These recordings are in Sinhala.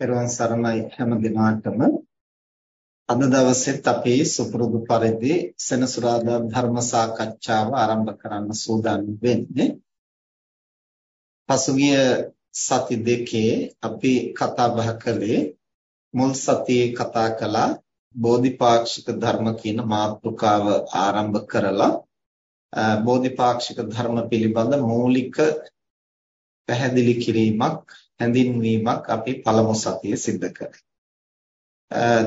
පෙරවන් සරණයි හැම දිනාටම අද දවසෙත් අපි සුපුරුදු පරිදි සෙනසුරාදා ධර්ම සාකච්ඡාව ආරම්භ කරන්න සූදානම් වෙන්නේ. පසුගිය සති දෙකේ අපි කතා බහ කළේ මුල් සතියේ කතා කළා බෝධිපාක්ෂික ධර්ම කියන මාතෘකාව ආරම්භ කරලා බෝධිපාක්ෂික ධර්ම පිළිබඳ මූලික පැහැදිලි කිරීමක් හැඳින්වීමක් අපි පළමු සතියේ සිද්ධ කළා.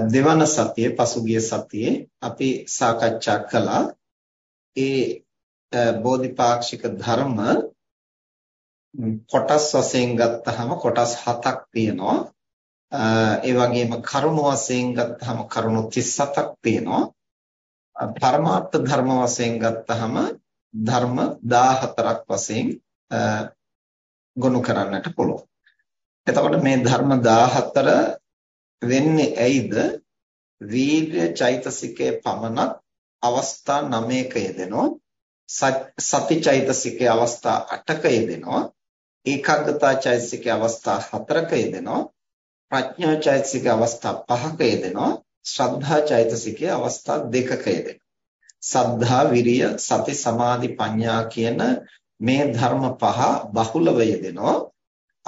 දෙවන සතියේ පසුගිය සතියේ අපි සාකච්ඡා කළා ඒ බෝධිපාක්ෂික ධර්ම කොටස් වශයෙන් ගත්තහම කොටස් හතක් තියෙනවා. ඒ වගේම කරුණු වශයෙන් ගත්තහම කරුණු 37ක් තියෙනවා. පරමාර්ථ ධර්ම වශයෙන් ගත්තහම ධර්ම 14ක් වශයෙන් ගොනු කරන්නට පුළුවන්. එතකොට මේ ධර්ම 14 වෙන්නේ ඇයිද? වීර්ය චෛතසිකයේ පමණක් අවස්ථා 9ක යෙදෙනවා. සති චෛතසිකයේ අවස්ථා 8ක යෙදෙනවා. ඒකාග්‍රතා චෛතසිකයේ අවස්ථා 4ක යෙදෙනවා. ප්‍රඥා චෛතසිකයේ අවස්ථා 5ක යෙදෙනවා. ශ්‍රද්ධා චෛතසිකයේ අවස්ථා 2ක යෙදෙනවා. සද්ධා විරිය සති සමාධි ප්‍රඥා කියන මේ ධර්ම පහ බහුලව යෙදෙනවා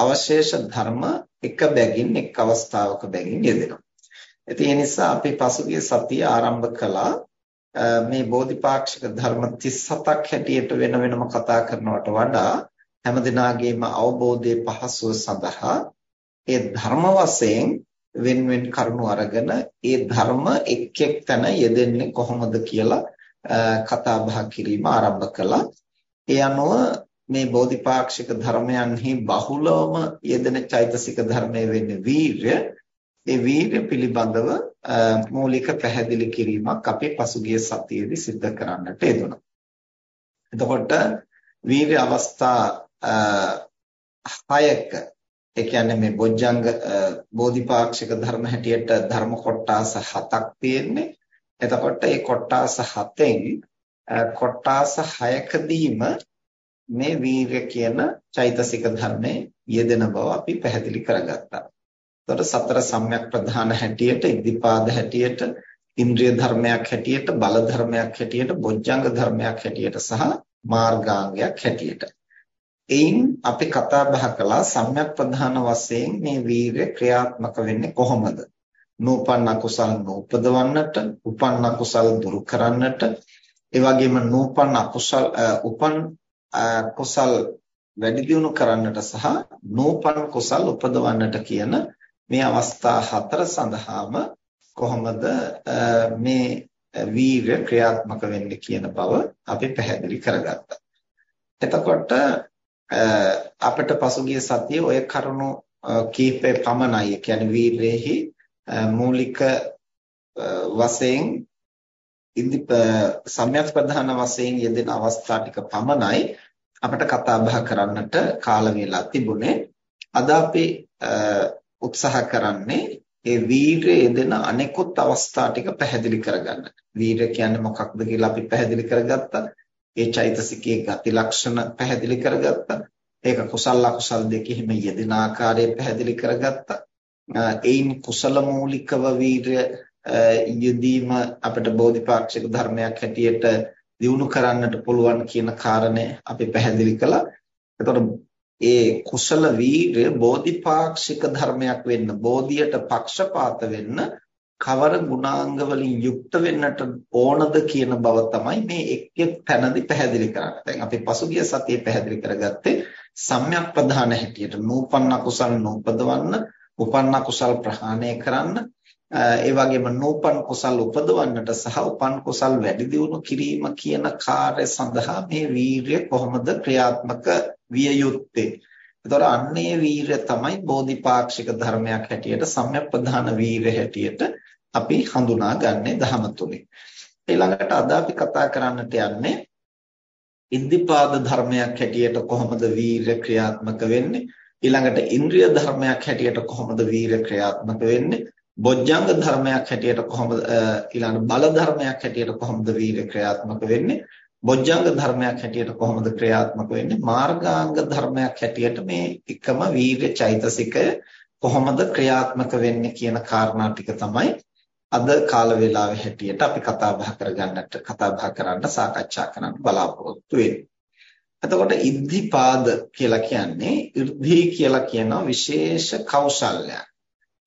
අවශේෂ ධර්ම එක බැගින් එක් අවස්ථාවක බැගින් යෙදෙනවා. ඉතින් ඒ නිසා අපි පසුගිය සතිය ආරම්භ කළා මේ බෝධිපාක්ෂික ධර්ම 37ක් හැටියට වෙන වෙනම කතා කරනවට වඩා හැමදිනාගේම අවබෝධයේ පහසුව සඳහා ඒ ධර්ම වශයෙන් වෙන වෙන කරුණු අරගෙන ඒ ධර්ම එක් එක් තැන යෙදෙන්නේ කොහොමද කියලා කතා බහ කිරීම ආරම්භ කළා. ඒ අනුව මේ බෝධිපාක්ෂික ධර්මයන්හි බහුලවම යෙදෙන චෛතසික ධර්මය වෙන්නේ වීර්ය. ඒ වීර්ය පිළිබඳව මූලික පැහැදිලි කිරීමක් අපි පසුගිය සතියේදී සිද්ධ කරන්නට යෙදුණා. එතකොට වීර්ය අවස්ථා හයක ඒ කියන්නේ මේ බොජ්ජංග බෝධිපාක්ෂික ධර්ම හැටියට ධර්ම කොටාස හතක් තියෙන්නේ. එතකොට මේ කොටාස හතෙන් කොටාස හයකදීම මේ වීර්ය කියන චෛතසික ධර්මයේ යෙදෙන බව අපි පැහැදිලි කරගත්තා. එතකොට සතර සම්‍යක් ප්‍රධාන හැටියට, ඉද්ධිපාද හැටියට, ඉන්ද්‍රිය ධර්මයක් හැටියට, බල ධර්මයක් හැටියට, බොජ්ජංග ධර්මයක් හැටියට සහ මාර්ගාංගයක් හැටියට. එයින් අපි කතා බහ කළා සම්‍යක් ප්‍රධාන වශයෙන් මේ වීර්ය ක්‍රියාත්මක වෙන්නේ කොහොමද? නූපන්න කුසල් නූපදවන්නට, උපන්න කුසල් දුරු කරන්නට, ඒ වගේම නූපන් අකුසල් උපන් කුසල් වැඩි දියුණු කරන්නට සහ නූපන් කුසල් උපදවන්නට කියන මේ අවස්ථා හතර සඳහාම කොහොමද මේ වීර්ය ක්‍රියාත්මක වෙන්නේ කියන බව අපි පැහැදිලි කරගත්තා. එතකොට අපිට පසුගිය සතියේ ඔය කරුණු කීපේ පමණයි කියන්නේ වීර්යෙහි මූලික වශයෙන් ඉදි සම්‍යක් ප්‍රධාන වශයෙන් යෙදෙන අවස්ථා ටික පමණයි අපිට කතා බහ කරන්නට කාල වේලා තිබුණේ අද අපි උත්සාහ කරන්නේ ඒ වීරය යෙදෙන අනෙකුත් අවස්ථා ටික පැහැදිලි කරගන්න. වීරය කියන්නේ මොකක්ද කියලා අපි පැහැදිලි කරගත්තා. ඒ චෛතසිකයේ ගති ලක්ෂණ පැහැදිලි කරගත්තා. ඒක කුසල අකුසල දෙකෙහිම යෙදෙන ආකාරය පැහැදිලි කරගත්තා. ඒයින් කුසල මූලිකව වීරය යෙදීම අපිට බෝධිපාක්ෂික ධර්මයක් හැටියට දිනු කරන්නට පුළුවන් කියන කාරණය අපි පැහැදිලි කළා. එතකොට ඒ කුසල වීරය බෝධිපාක්ෂික ධර්මයක් වෙන්න, බෝධියට පක්ෂපාත වෙන්න කවර ගුණාංග වලින් යුක්ත වෙන්නට ඕනද කියන බව තමයි මේ එක් එක් තැනදී පැහැදිලි කරන්නේ. දැන් අපි පසුගිය සතියේ පැහැදිලි කරගත්තේ සම්‍යක් ප්‍රධාන හැටියට නූපන්න කුසල් නූපදවන්න, උපන්න කුසල් ප්‍රහාණය කරන්න, ඒ වගේම නූපන් කුසල් උපදවන්නට සහ උපන් කුසල් වැඩි දියුණු කිරීම කියන කාර්ය සඳහා මේ වීරිය කොහොමද ක්‍රියාත්මක විය යුත්තේ. ඒතර අන්නේ වීරිය තමයි බෝධිපාක්ෂික ධර්මයක් හැටියට සම්‍යක් ප්‍රධාන වීරිය හැටියට අපි හඳුනාගන්නේ ධහම තුලින්. ඊළඟට අද අපි කතා කරන්නට යන්නේ ඉද්ධිපාද ධර්මයක් හැටියට කොහොමද වීරිය ක්‍රියාත්මක වෙන්නේ? ඊළඟට ඉන්ද්‍රිය ධර්මයක් හැටියට කොහොමද වීරිය ක්‍රියාත්මක වෙන්නේ? බොජ්ජංග ධර්මයක් හැටියට කොහොමද ඊළඟ බල ධර්මයක් හැටියට කොහොමද වීර්ය ක්‍රියාත්මක වෙන්නේ බොජ්ජංග ධර්මයක් හැටියට කොහොමද ක්‍රියාත්මක වෙන්නේ මාර්ගාංග ධර්මයක් හැටියට මේ එකම වීර්ය චෛතසිකය කොහොමද ක්‍රියාත්මක වෙන්නේ කියන කාරණා ටික තමයි අද කාල වේලාවේ හැටියට අපි කතා බහ කරගන්නට කතා බහ කරන්න සාකච්ඡා කරන්න බලාපොරොත්තු වෙන්නේ. එතකොට ඉද්ධිපාද කියලා කියන්නේ 이르ධි කියලා කියන විශේෂ කෞශල්‍යයක්.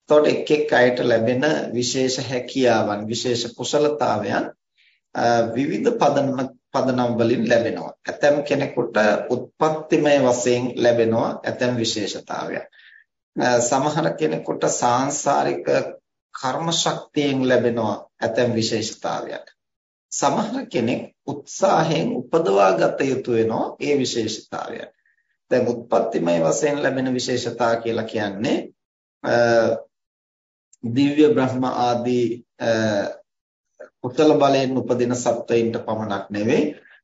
එතකොට එක් එක් අයට ලැබෙන විශේෂ හැකියාවන්, විශේෂ කුසලතාවයන් විවිධ පදනම පදනම් වලින් ලැබෙනවා. ඇතැම් කෙනෙකුට උත්පත්තිමය වශයෙන් ලැබෙනවා ඇතැම් විශේෂතාවයක්. සමහර කෙනෙකුට සාංශාරික කර්ම ශක්තියෙන් ලැබෙනවා ඇතැම් විශේෂතාවයක්. සමහර කෙනෙක් උත්සාහයෙන් උපදවා ගත යුතු වෙනවා ඒ විශේෂතාවයන්. දැන් උත්පත්තිමය වශයෙන් ලැබෙන විශේෂතා කියලා කියන්නේ දිව්‍ය බ්‍රහ්ම ආදී කුසල බලයෙන් උපදින සත්වයින්ට පමණක් නෙවෙයි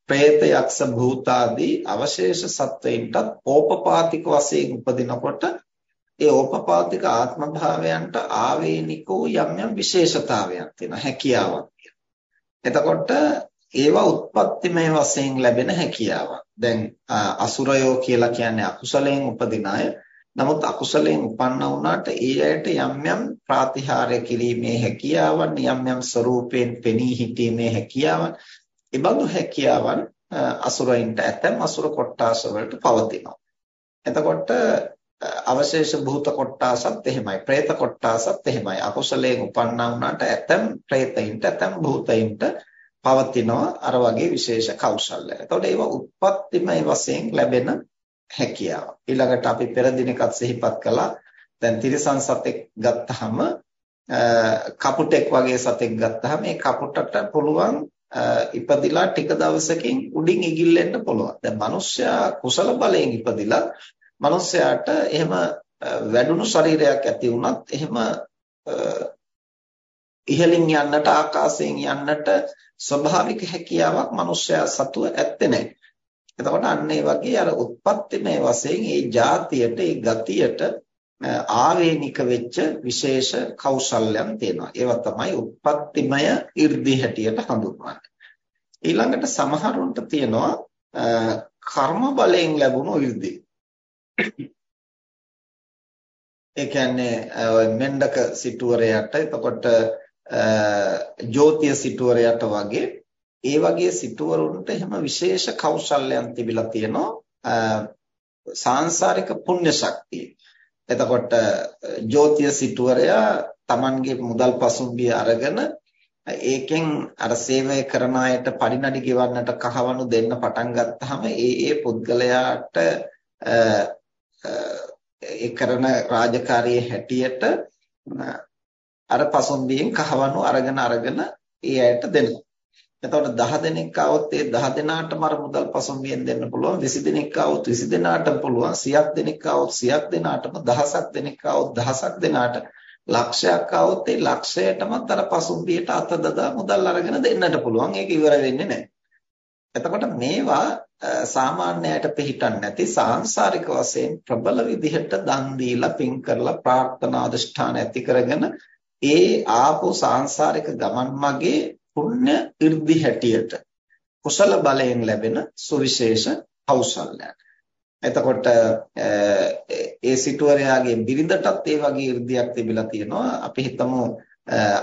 പ്രേත යක්ෂ භූත ආදී අවශේෂ සත්වයින්ටත් ඕපපාතික වශයෙන් උපදිනකොට ඒ ඕපපාතික ආත්ම භාවයන්ට ආවේනිකෝ යම් යම් විශේෂතාවයන් තියෙනවා හැකියාවක් එතකොට ඒවා උත්පත්තිමය වශයෙන් ලැබෙන හැකියාවක්. දැන් අසුරයෝ කියලා කියන්නේ අකුසලයෙන් උපදින අය. නමුත් අකුසලයෙන් උපන්නා වුණාට ඒ ඇයට යම් යම් ප්‍රාතිහාර්ය කිරීමේ හැකියාවන් යම් යම් ස්වરૂපයෙන් පෙනී සිටීමේ හැකියාවන් ඒබඳු හැකියාවන් අසුරයින්ට ඇතම් අසුර කොට්ටාස වලට පවතිනවා. එතකොට අවශේෂ භූත කොට්ටාසත් එහෙමයි. പ്രേත කොට්ටාසත් එහෙමයි. අකුසලයෙන් උපන්නා වුණාට ඇතම් പ്രേතයින්ට ඇතම් භූතයින්ට පවතිනවා අර වගේ විශේෂ කෞශල්‍ය. එතකොට ඒවා උත්පත්තිමය වශයෙන් ලැබෙන හැකියාව. ඊළඟට අපි පෙර දිනකත් සිහිපත් කළා. දැන් තිරිසන් සතෙක් ගත්තාම කපුටෙක් වගේ සතෙක් ගත්තාම මේ කපුටට පුළුවන් ඉපදිලා ටික දවසකින් උඩින් ඉගිල්ලෙන්න පුළුවන්. දැන් මිනිස්සයා කුසල බලයෙන් ඉපදිලා මිනිස්යාට එහෙම වැඩුණු ශරීරයක් ඇති වුණත් එහෙම ඉහළින් යන්නට ආකාශයෙන් යන්නට ස්වභාවික හැකියාවක් මිනිස්යා සතුව ඇත්තේ නැහැ. එතකොට අන්න ඒ වගේ අර උත්පත්තිමය වශයෙන් ඒ જાතියට ඒ ගතියට ආවේනික වෙච්ච විශේෂ කෞශල්‍යයන් තියෙනවා. ඒවා තමයි උත්පත්තිමය 이르දි හැටියට හඳුන්වන්නේ. ඊළඟට සමහරුන්ට තියෙනවා කර්ම බලයෙන් ලැබුණු 이르දි. ඒ කියන්නේ මෙන්ඩක සිටුවරයට එතකොට ජෝතිය සිටුවරයට වගේ ඒ වගේ සිටුවරුන්ට එහෙම විශේෂ කෞශල්‍යයන් තිබිලා තියෙනවා සාංශාරික පුණ්‍ය ශක්තිය. එතකොට ජෝතිය සිටුවරයා Tamanගේ මුදල් පසුම්බිය අරගෙන ඒකෙන් අර සේවය කරන අයට පරිණඩි ගෙවන්නට කහවණු දෙන්න පටන් ගත්තාම ඒ ඒ පුද්ගලයාට ඒ කරන රාජකාරියේ හැටියට අර පසොම්බියෙන් කහවණු අරගෙන අරගෙන ඒ අයට දෙනවා. එතකොට 10 දෙනෙක් આવොත් ඒ 10 දෙනාටම අර මුදල් පසුම්බියෙන් දෙන්න පුළුවන්. 20 දෙනෙක් આવොත් 20 දෙනාටම පුළුවන්. 100ක් දෙනෙක් આવොත් 100ක් දෙනාටම දහසක් දෙනෙක් આવොත් දහසක් දෙනාට. ලක්ෂයක් આવොත් ඒ ලක්ෂයටමත් අර පසුම්බියට අතදදා මුදල් අරගෙන දෙන්නට පුළුවන්. ඒක ඉවර වෙන්නේ නැහැ. එතකොට මේවා සාමාන්‍යයට පිළිටන්නේ නැති සාංශාරික වශයෙන් ප්‍රබල විදිහට දන් දීලා පින් කරලා ප්‍රාර්ථනා අධිෂ්ඨාන ඇති කරගෙන ඒ ආපෝ සාංශාරික ගමන් මගේ පුණ්‍ය irdi හැටියට කුසල බලයෙන් ලැබෙන සුවිශේෂ කෞශල්‍යයක්. එතකොට ඒ සිටුවරයාගේ බිරිඳටත් ඒ වගේ irdiyak තිබිලා තියෙනවා. අපි හිතමු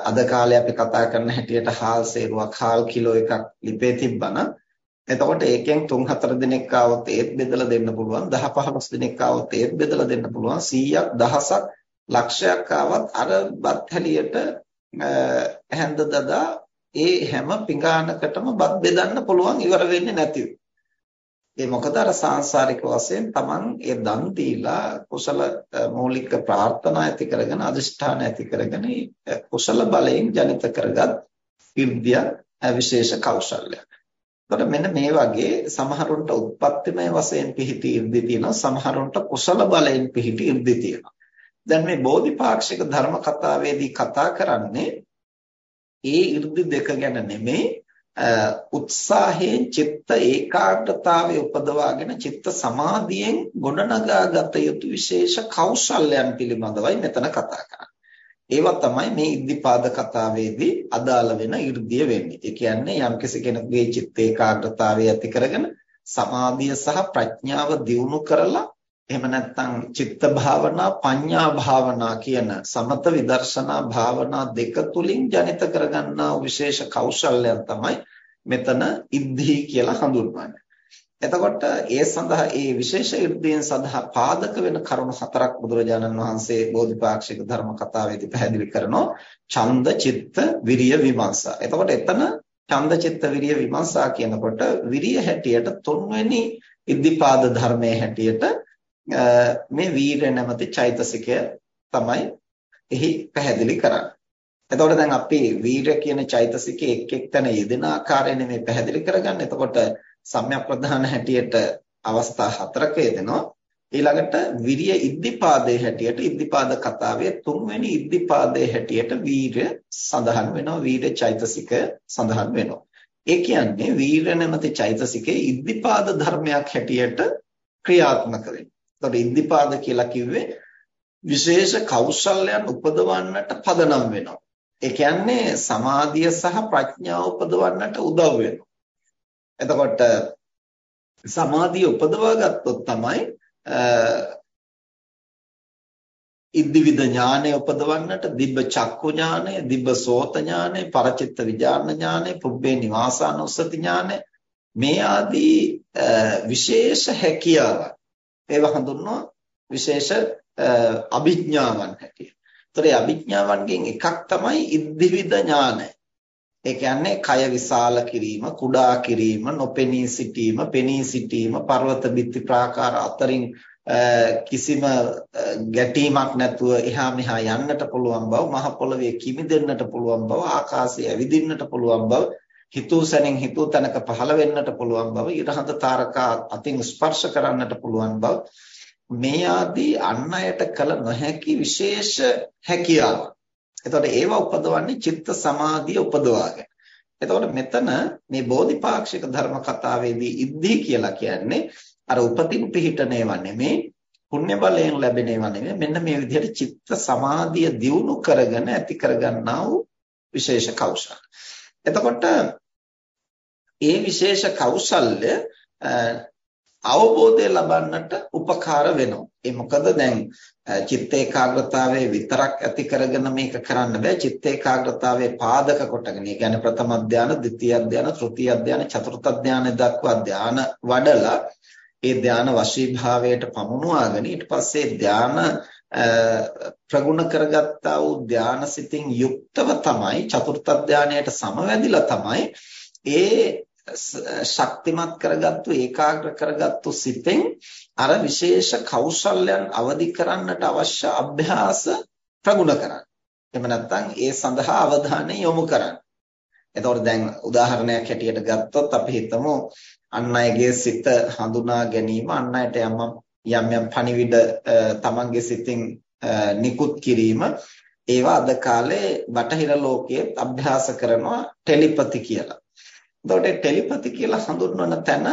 අද කාලේ අපි කතා කරන හැටියට හාල් සේරුවක් හාල් කිලෝ එකක් ලිපේ තිබ්බනම් එතකොට ඒකෙන් 3-4 දිනක් ආවොත් ඒත් බෙදලා දෙන්න පුළුවන් 10-15 දිනක් ආවොත් ඒත් බෙදලා දෙන්න පුළුවන් 100ක් දහසක් ලක්ෂයක් ආවත් අර බත් හැලියට හැන්ද දදා ඒ හැම පිඟානකටම බත් බෙදන්න පුළුවන් ඉවර වෙන්නේ නැතිව. ඒ මොකද අර සාංශාරික වශයෙන් Taman ඒ දන් දීලා කුසල මৌলিক ප්‍රාර්ථනා ඇති කරගෙන අදිෂ්ඨාන ඇති කරගෙන කුසල බලයෙන් ජනිත කරගත් විද්‍යා විශේෂ කෞශල්‍යයක්. එතකොට මෙන්න මේ වගේ සමහරුන්ට උත්පත්තිමය වශයෙන් පිහිටි ඉර්ධි තියෙනවා සමහරුන්ට කුසල බලයෙන් පිහිටි ඉර්ධි තියෙනවා. දැන් මේ බෝධිපාක්ෂික ධර්ම කතාවේදී කතා කරන්නේ ඒ 이르දි දෙක ගැන නෙමෙයි උත්සාහයෙන් චිත්ත ඒකාග්‍රතාවය උපදවාගෙන චිත්ත සමාධියෙන් ගොඩනගා ගත යුතු විශේෂ කෞශල්‍යයන් පිළිබඳවයි මෙතන කතා කරන්නේ. ඒවා තමයි මේ ඉද්ධිපාද කතාවේදී අදාළ වෙන 이르දිය වෙන්නේ. ඒ කියන්නේ යම්කිසි කෙනෙකුගේ චිත්ත ඒකාග්‍රතාවය ඇති කරගෙන සමාධිය සහ ප්‍රඥාව දියුණු කරලා එහෙම නැත්නම් චිත්ත භාවනා පඤ්ඤා භාවනා කියන සමත විදර්ශනා භාවනා දෙක තුලින් ජනිත කරගන්නා විශේෂ කෞශල්‍යයන් තමයි මෙතන ඉද්ධි කියලා හඳුන්වන්නේ. එතකොට ඒ සඳහා ඒ විශේෂ ඉර්ධීන් සඳහා පාදක වෙන කරුණු හතරක් බුදුරජාණන් වහන්සේ බෝධිපාක්ෂික ධර්ම කතාවේදී පැහැදිලි කරනවා ඡන්ද චිත්ත විරිය විමර්ශා. එතකොට එතන ඡන්ද චිත්ත විරිය විමර්ශා කියනකොට විරිය හැටියට තුන්වෙනි ඉද්ධිපාද ධර්මයේ හැටියට මේ වීර නැමැති චෛතසිකය තමයි එහි පැහැදිලි කරන්නේ. එතකොට දැන් අපි වීර කියන චෛතසිකයේ එක් එක් තැන යෙදෙන ආකාරය නෙමෙයි පැහැදිලි කරගන්නේ. එතකොට සම්‍යක් ප්‍රධාන හැටියට අවස්ථා හතරක යෙදෙනවා. ඊළඟට විරිය ඉද්ධිපාදයේ හැටියට ඉද්ධිපාද කතාවේ තුන්වෙනි ඉද්ධිපාදයේ හැටියට වීරය සඳහන් වෙනවා. වීර චෛතසිකය සඳහන් වෙනවා. ඒ කියන්නේ වීර නැමැති චෛතසිකයේ ඉද්ධිපාද ධර්මයක් හැටියට ක්‍රියාත්මක වෙනවා. එතකොට ඉද්ධිපාද කියලා කිව්වේ විශේෂ කෞශල්‍යයන් උපදවන්නට පදනම් වෙනවා. ඒ කියන්නේ සමාධිය සහ ප්‍රඥාව උපදවන්නට උදව් වෙනවා. එතකොට සමාධිය උපදවා ගත්තොත් තමයි ඉද්දිවිද ඥානය උපදවන්නට දිබ්බ චක්කු ඥානය, දිබ්බ සෝත ඥානය, පරචිත්ත විඥාන ඥානය, පුබ්බේ නිවාසානුස්සති ඥානය මේ ආදී විශේෂ හැකියාවන් ඒවා හඳුන්වනවා විශේෂ අභිඥාවන් හැටියට. ඒතර අභිඥාවන්ගෙන් එකක් තමයි ඉද්දිවිද ඥානය. ඒ කියන්නේ කය විශාල කිරීම, කුඩා කිරීම, නොපෙනී සිටීම, පෙනී සිටීම, පර්වත බිත්ති ප්‍රාකාර අතරින් කිසිම ගැටීමක් නැතුව එහා මෙහා යන්නට පුළුවන් බව, මහ පොළවේ කිමිදෙන්නට පුළුවන් බව, ආකාශයේ ඇවිදින්නට පුළුවන් බව, හිතූ සැනින් හිතූ තැනක පහළ වෙන්නට පුළුවන් බව, ඊරහඳ තාරකා අතින් ස්පර්ශ කරන්නට පුළුවන් බව මේ ආදී අන් අයට කළ නොහැකි විශේෂ හැකියාවක් එතකොට ඒවා උපදවන්නේ චිත්ත සමාධිය උපදවාගෙන. එතකොට මෙතන මේ බෝධිපාක්ෂික ධර්ම කතාවේදී ඉද්ධි කියලා කියන්නේ අර උපතින් පිහිටන ඒවා නෙමේ පුණ්‍ය බලයෙන් ලැබෙන ඒවා නෙමෙයි මෙන්න මේ විදිහට චිත්ත සමාධිය දියුණු කරගෙන ඇති කරගන්නා වූ විශේෂ කෞශල. එතකොට ඒ විශේෂ කෞශල්‍ය අවබෝධය ලබන්නට උපකාර වෙනවා. ඒ මොකද දැන් චිත්ත ඒකාග්‍රතාවයේ විතරක් ඇති කරගෙන මේක කරන්න බෑ. චිත්ත ඒකාග්‍රතාවයේ පාදක කොටගෙන. ඒ කියන්නේ ප්‍රථම ධානය, ද්විතීය ධානය, තෘතීය ධානය, චතුර්ථ ධානය දක්වා ධාන වඩලා ඒ ධාන වශීභාවයට පමුණුවාගෙන ඊට පස්සේ ධාන ප්‍රගුණ කරගත්තා වූ ධානසිතින් යුක්තව තමයි චතුර්ථ ධානයට සමවැදිලා තමයි ඒ ශක්තිමත් කරගත්තු ඒකාග්‍ර කරගත්තු සිතෙන් අර විශේෂ කෞශල්‍යයන් අවදි කරන්නට අවශ්‍ය අභ්‍යාස ප්‍රගුණ කරන්න. එහෙම නැත්නම් ඒ සඳහා අවධානය යොමු කරන්න. එතකොට දැන් උදාහරණයක් හැටියට ගත්තොත් අපි හිතමු අන් අයගේ සිත හඳුනා ගැනීම අන් අයට යම් යම් යම් පණිවිඩ තමන්ගේ සිතින් නිකුත් කිරීම ඒවා අද කාලේ බටහිර ලෝකයේ අභ්‍යාස කරනවා ටෙලිපති කියලා. එතකොට ටෙලිපති කියලා හඳුන්වන තැන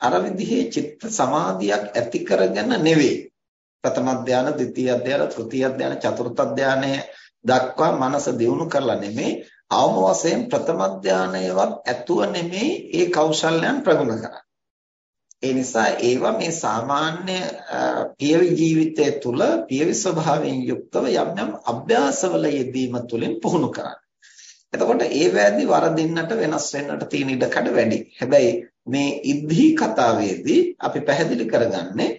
අර විදිහේ චිත්ත සමාධියක් ඇති කරගෙන නෙවෙයි. ප්‍රථම ධානය, ද්විතීයි ධානය, තෘතීයි ධානය, චතුර්ථ ධානය දක්වා මනස දියුණු කරලා නෙමෙයි අවම වශයෙන් ප්‍රථම ධානයවත් ඇතුව නෙමෙයි ඒ කෞශල්‍යයන් ප්‍රගුණ කරන්නේ. ඒ නිසා ඒවා මේ සාමාන්‍ය පියවි ජීවිතය තුළ පියවි ස්වභාවයෙන් යුක්තව යම් යම් අභ්‍යාසවල යෙදීම තුළින් පුහුණු කරන්නේ. එතකොට ඒ වැදී වරදින්නට වෙනස් වෙන්නට තියෙන ඉඩකඩ වැඩි. හැබැයි මේ ඉද්ධි කතාවේදී අපි පැහැදිලි කරගන්නේ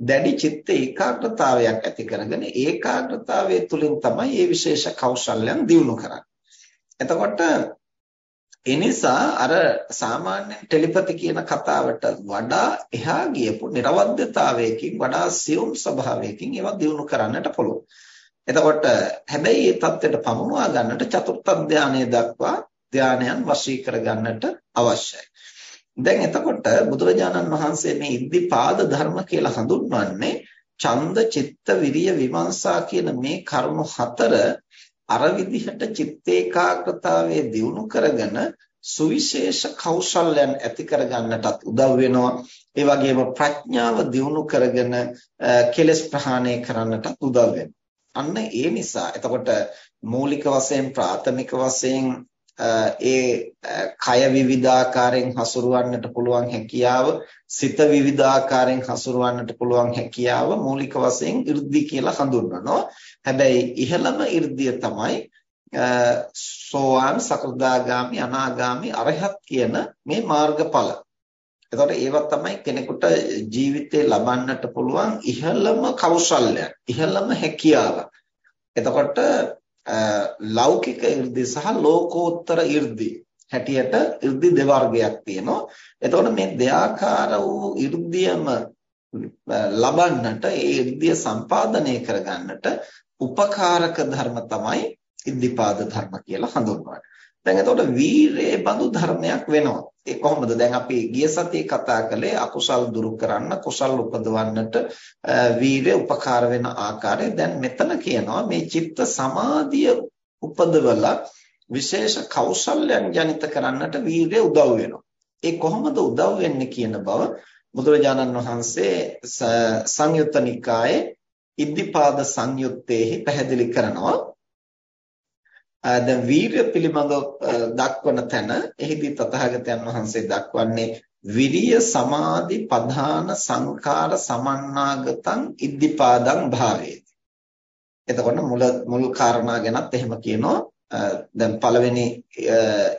දැඩි චිත්ත ඒකාග්‍රතාවයක් ඇති කරගෙන ඒකාග්‍රතාවයේ තුලින් තමයි මේ විශේෂ කෞශල්‍යයන් දියුණු කරන්නේ. එතකොට ඒ නිසා අර සාමාන්‍ය ටෙලිපති කියන කතාවට වඩා එහා ගියපු නිර්වද්‍යතාවයකින් වඩා සියුම් ස්වභාවයකින් ඒවා දියුණු කරන්නට පුළුවන්. එතකොට හැබැයි මේ தත්ත්වයට පමුණවා ගන්නට චතුර්ථ ධානය දක්වා ධානයන් වශී කර ගන්නට අවශ්‍යයි. දැන් එතකොට බුදුරජාණන් වහන්සේ මේ ඉද්ධිපාද ධර්ම කියලා හඳුන්වන්නේ ඡන්ද චිත්ත විරිය විමර්ශා කියන මේ කරුණු හතර අර විදිහට චිත්ත ඒකාග්‍රතාවයේ දියුණු කරගෙන සුවිශේෂ කෞශල්‍යයන් ඇති කරගන්නටත් උදව් වෙනවා ඒ වගේම ප්‍රඥාව දියුණු කරගෙන කෙලෙස් ප්‍රහාණය කරන්නටත් උදව් වෙනවා අන්න ඒ නිසා එතකොට මූලික වශයෙන් ප්‍රාථමික වශයෙන් ඒ කය විවිධාකාරයෙන් හසුරවන්නට පුළුවන් හැකියාව සිත විවිධාකාරයෙන් හසුරවන්නට පුළුවන් හැකියාව මූලික වශයෙන් 이르දි කියලා හඳුන්වනවා. හැබැයි ඉහළම 이르දිය තමයි සෝවාන් සකෘදාගාමි අනාගාමි අරහත් කියන මේ මාර්ගඵල. එතකොට ඒවා තමයි කෙනෙකුට ජීවිතේ ලබන්නට පුළුවන් ඉහළම කෞශල්‍යයක්, ඉහළම හැකියාවක්. එතකොට ලෞකික 이르දි සහ ලෝකෝත්තර 이르දි හැටියට 이르දි දෙවර්ගයක් තියෙනවා. එතකොට මේ දෙආකාර වූ 이르දියම ලබන්නට ඒ 이르දිය සම්පාදනය කරගන්නට උපකාරක ධර්ම තමයි ඉද්ධිපාද ධර්ම කියලා හඳුන්වන්නේ. දැන් එතකොට වීරයේ බඳු ධර්මයක් වෙනවා. ඒ කොහොමද? දැන් අපි ගිය සතියේ කතා කළේ අකුසල් දුරු කරන්න, කුසල් උපදවන්නට වීරය උපකාර වෙන ආකාරය. දැන් මෙතන කියනවා මේ චිත්ත සමාධිය උපදවලා විශේෂ කෞශල්‍යයන් ජනිත කරන්නට වීරය උදව් වෙනවා. ඒ කොහොමද උදව් වෙන්නේ කියන බව බුදුරජාණන් වහන්සේ සංයුත්ත නිකායේ ඉද්ධිපාද සංයුත්තේහි පැහැදිලි කරනවා. දැන් වීරය පිළිබඳව දක්වන තැන එහිදී තථාගතයන් වහන්සේ දක්වන්නේ විරිය සමාධි පධාන සංකාර සමන්නාගතං ඉද්ධිපාදං භාවේති. එතකොට මුල මුල් කාරණා ගැනත් එහෙම කියනවා. දැන් පළවෙනි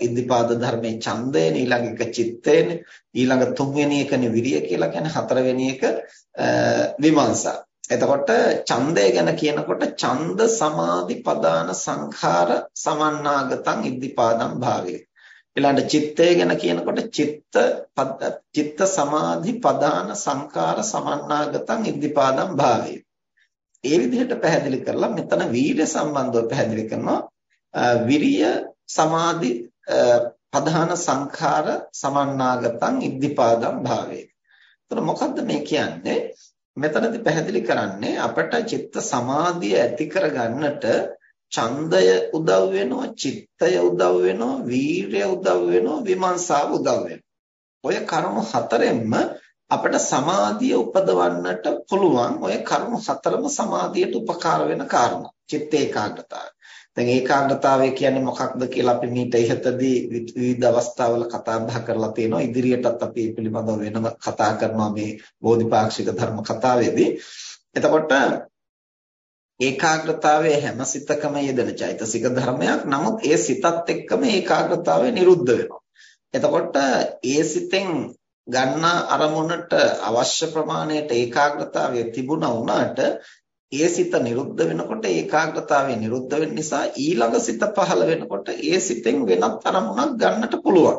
ඉද්ධිපාද ධර්මයේ ඡන්දයනේ ඊළඟ එක චිත්තයනේ ඊළඟ තුන්වෙනි එකනේ විරිය කියලා කියන්නේ හතරවෙනි එක විමර්ශා. එතකොට ඡන්දය ගැන කියනකොට ඡන්ද සමාධි පදාන සංඛාර සමන්නාගතං ඉද්ධිපාදම් භාවේ. ඊළඟ චිත්තය ගැන කියනකොට චිත්ත චිත්ත සමාධි පදාන සංඛාර සමන්නාගතං ඉද්ධිපාදම් භාවේ. ඒ විදිහට පැහැදිලි කරලා මෙතන වීර්ය සම්බන්ධව පැහැදිලි කරනවා විරිය සමාධි පදාන සංඛාර සමන්නාගතං ඉද්ධිපාදම් භාවේ. එතකොට මොකද්ද මේ කියන්නේ? මෙතනදී පැහැදිලි කරන්නේ අපට චිත්ත සමාධිය ඇති කරගන්නට ඡන්දය උදව් වෙනවා චිත්තය උදව් වෙනවා වීරය උදව් වෙනවා විමර්ශාව උදව් වෙනවා. ඔය කර්ම හතරෙන්ම අපට සමාධිය උපදවන්නට පුළුවන්. ඔය කර්ම හතරම සමාධියට උපකාර වෙන කාරණා. චිත්ත ඒකාග්‍රතාවය. දැන් ඒකාග්‍රතාවය කියන්නේ මොකක්ද කියලා අපි මීට ඉහතදී විවිධ අවස්ථාවල කතා බහ කරලා තියෙනවා. ඉදිරියටත් අපි මේ පිළිබඳව වෙනම කතා කරනවා මේ බෝධිපාක්ෂික ධර්ම කතාවේදී. එතකොට ඒකාග්‍රතාවයේ හැම සිතකම යෙදෙන චෛතසික ධර්මයක්. නමුත් ඒ සිතත් එක්කම ඒකාග්‍රතාවය නිරුද්ධ වෙනවා. එතකොට ඒ සිතෙන් ගන්නා අරමුණට අවශ්‍ය ප්‍රමාණයට ඒකාග්‍රතාවය තිබුණා වුණාට ඒ සිත නිරුද්ධ වෙනකොට ඒකාග්‍රතාවය නිරුද්ධ වෙන නිසා ඊළඟ සිත පහළ වෙනකොට ඒ සිතෙන් වෙනත් අරමුණක් ගන්නට පුළුවන්.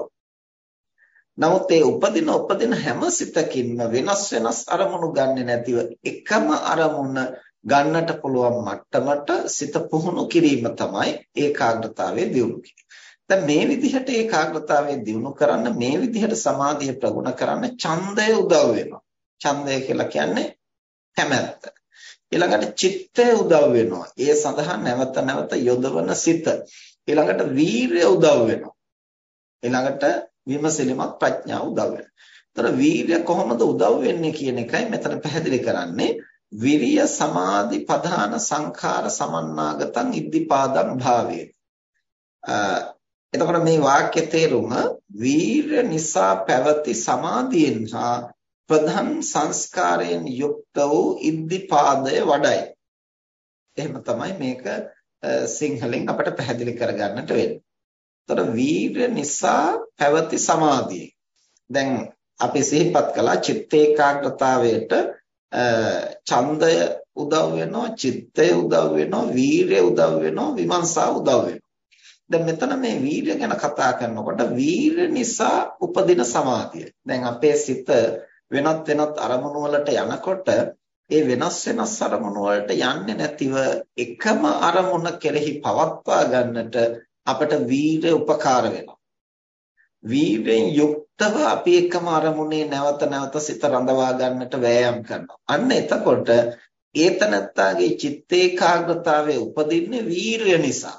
නමුත් ඒ උපදින උපදින හැම සිතකින්ම වෙනස් වෙනස් අරමුණු ගන්නෙ නැතිව එකම අරමුණ ගන්නට පුළුවන් මට්ටමට සිත පුහුණු කිරීම තමයි ඒකාග්‍රතාවයේ දියුණු කිරීම. දැන් මේ විදිහට ඒකාග්‍රතාවයේ දියුණු කරන්න මේ විදිහට සමාධිය ප්‍රගුණ කරන්න ඡන්දය උදව් වෙනවා. ඡන්දය කියලා කියන්නේ කැමැත්ත. ඊළඟට චිත්තය උදව් වෙනවා. ඒ සඳහා නැවත නැවත යොදවන සිත. ඊළඟට වීරය උදව් වෙනවා. ඊළඟට විමසිලිමත් ප්‍රඥාව උදව් වෙනවා. ඒතර වීරය කොහොමද උදව් වෙන්නේ කියන එකයි මෙතන පැහැදිලි කරන්නේ. විරිය සමාධි පධාන සංඛාර සමන්නාගතං ඉද්ධිපාදං භාවේ. එතකොට මේ වාක්‍ය තේරුම වීර නිසා පැවති සමාධියෙන් හා ප්‍රධාන සංස්කාරයෙන් යුක්ත වූ ඉද්ධිපාදය වඩයි. එහෙම තමයි මේක සිංහලෙන් අපිට පැහැදිලි කරගන්නට වෙන්නේ. එතකොට වීර්ය නිසා පැවති සමාධිය. දැන් අපි සිහිපත් කළා චිත්ත ඒකාග්‍රතාවයට ඡන්දය උදව් වෙනවා, චිත්තය උදව් වෙනවා, වීර්ය උදව් වෙනවා, විමර්ශා උදව් වෙනවා. දැන් මෙතන මේ වීර්ය ගැන කතා කරනකොට වීර්ය නිසා උපදින සමාධිය. දැන් අපේ සිත වෙනත් වෙනත් අරමුණු වලට යනකොට ඒ වෙනස් වෙනස් අරමුණු වලට යන්නේ නැතිව එකම අරමුණ කෙරෙහි පවත්වා ගන්නට අපට වීරය උපකාර වෙනවා. වීරයෙන් යුක්තව අපි එකම අරමුණේ නැවත නැවත සිත රඳවා ගන්නට වෑයම් කරනවා. අන්න එතකොට ඒතනත්තාගේ චිත්ත ඒකාග්‍රතාවයේ උපදින්නේ වීරය නිසා.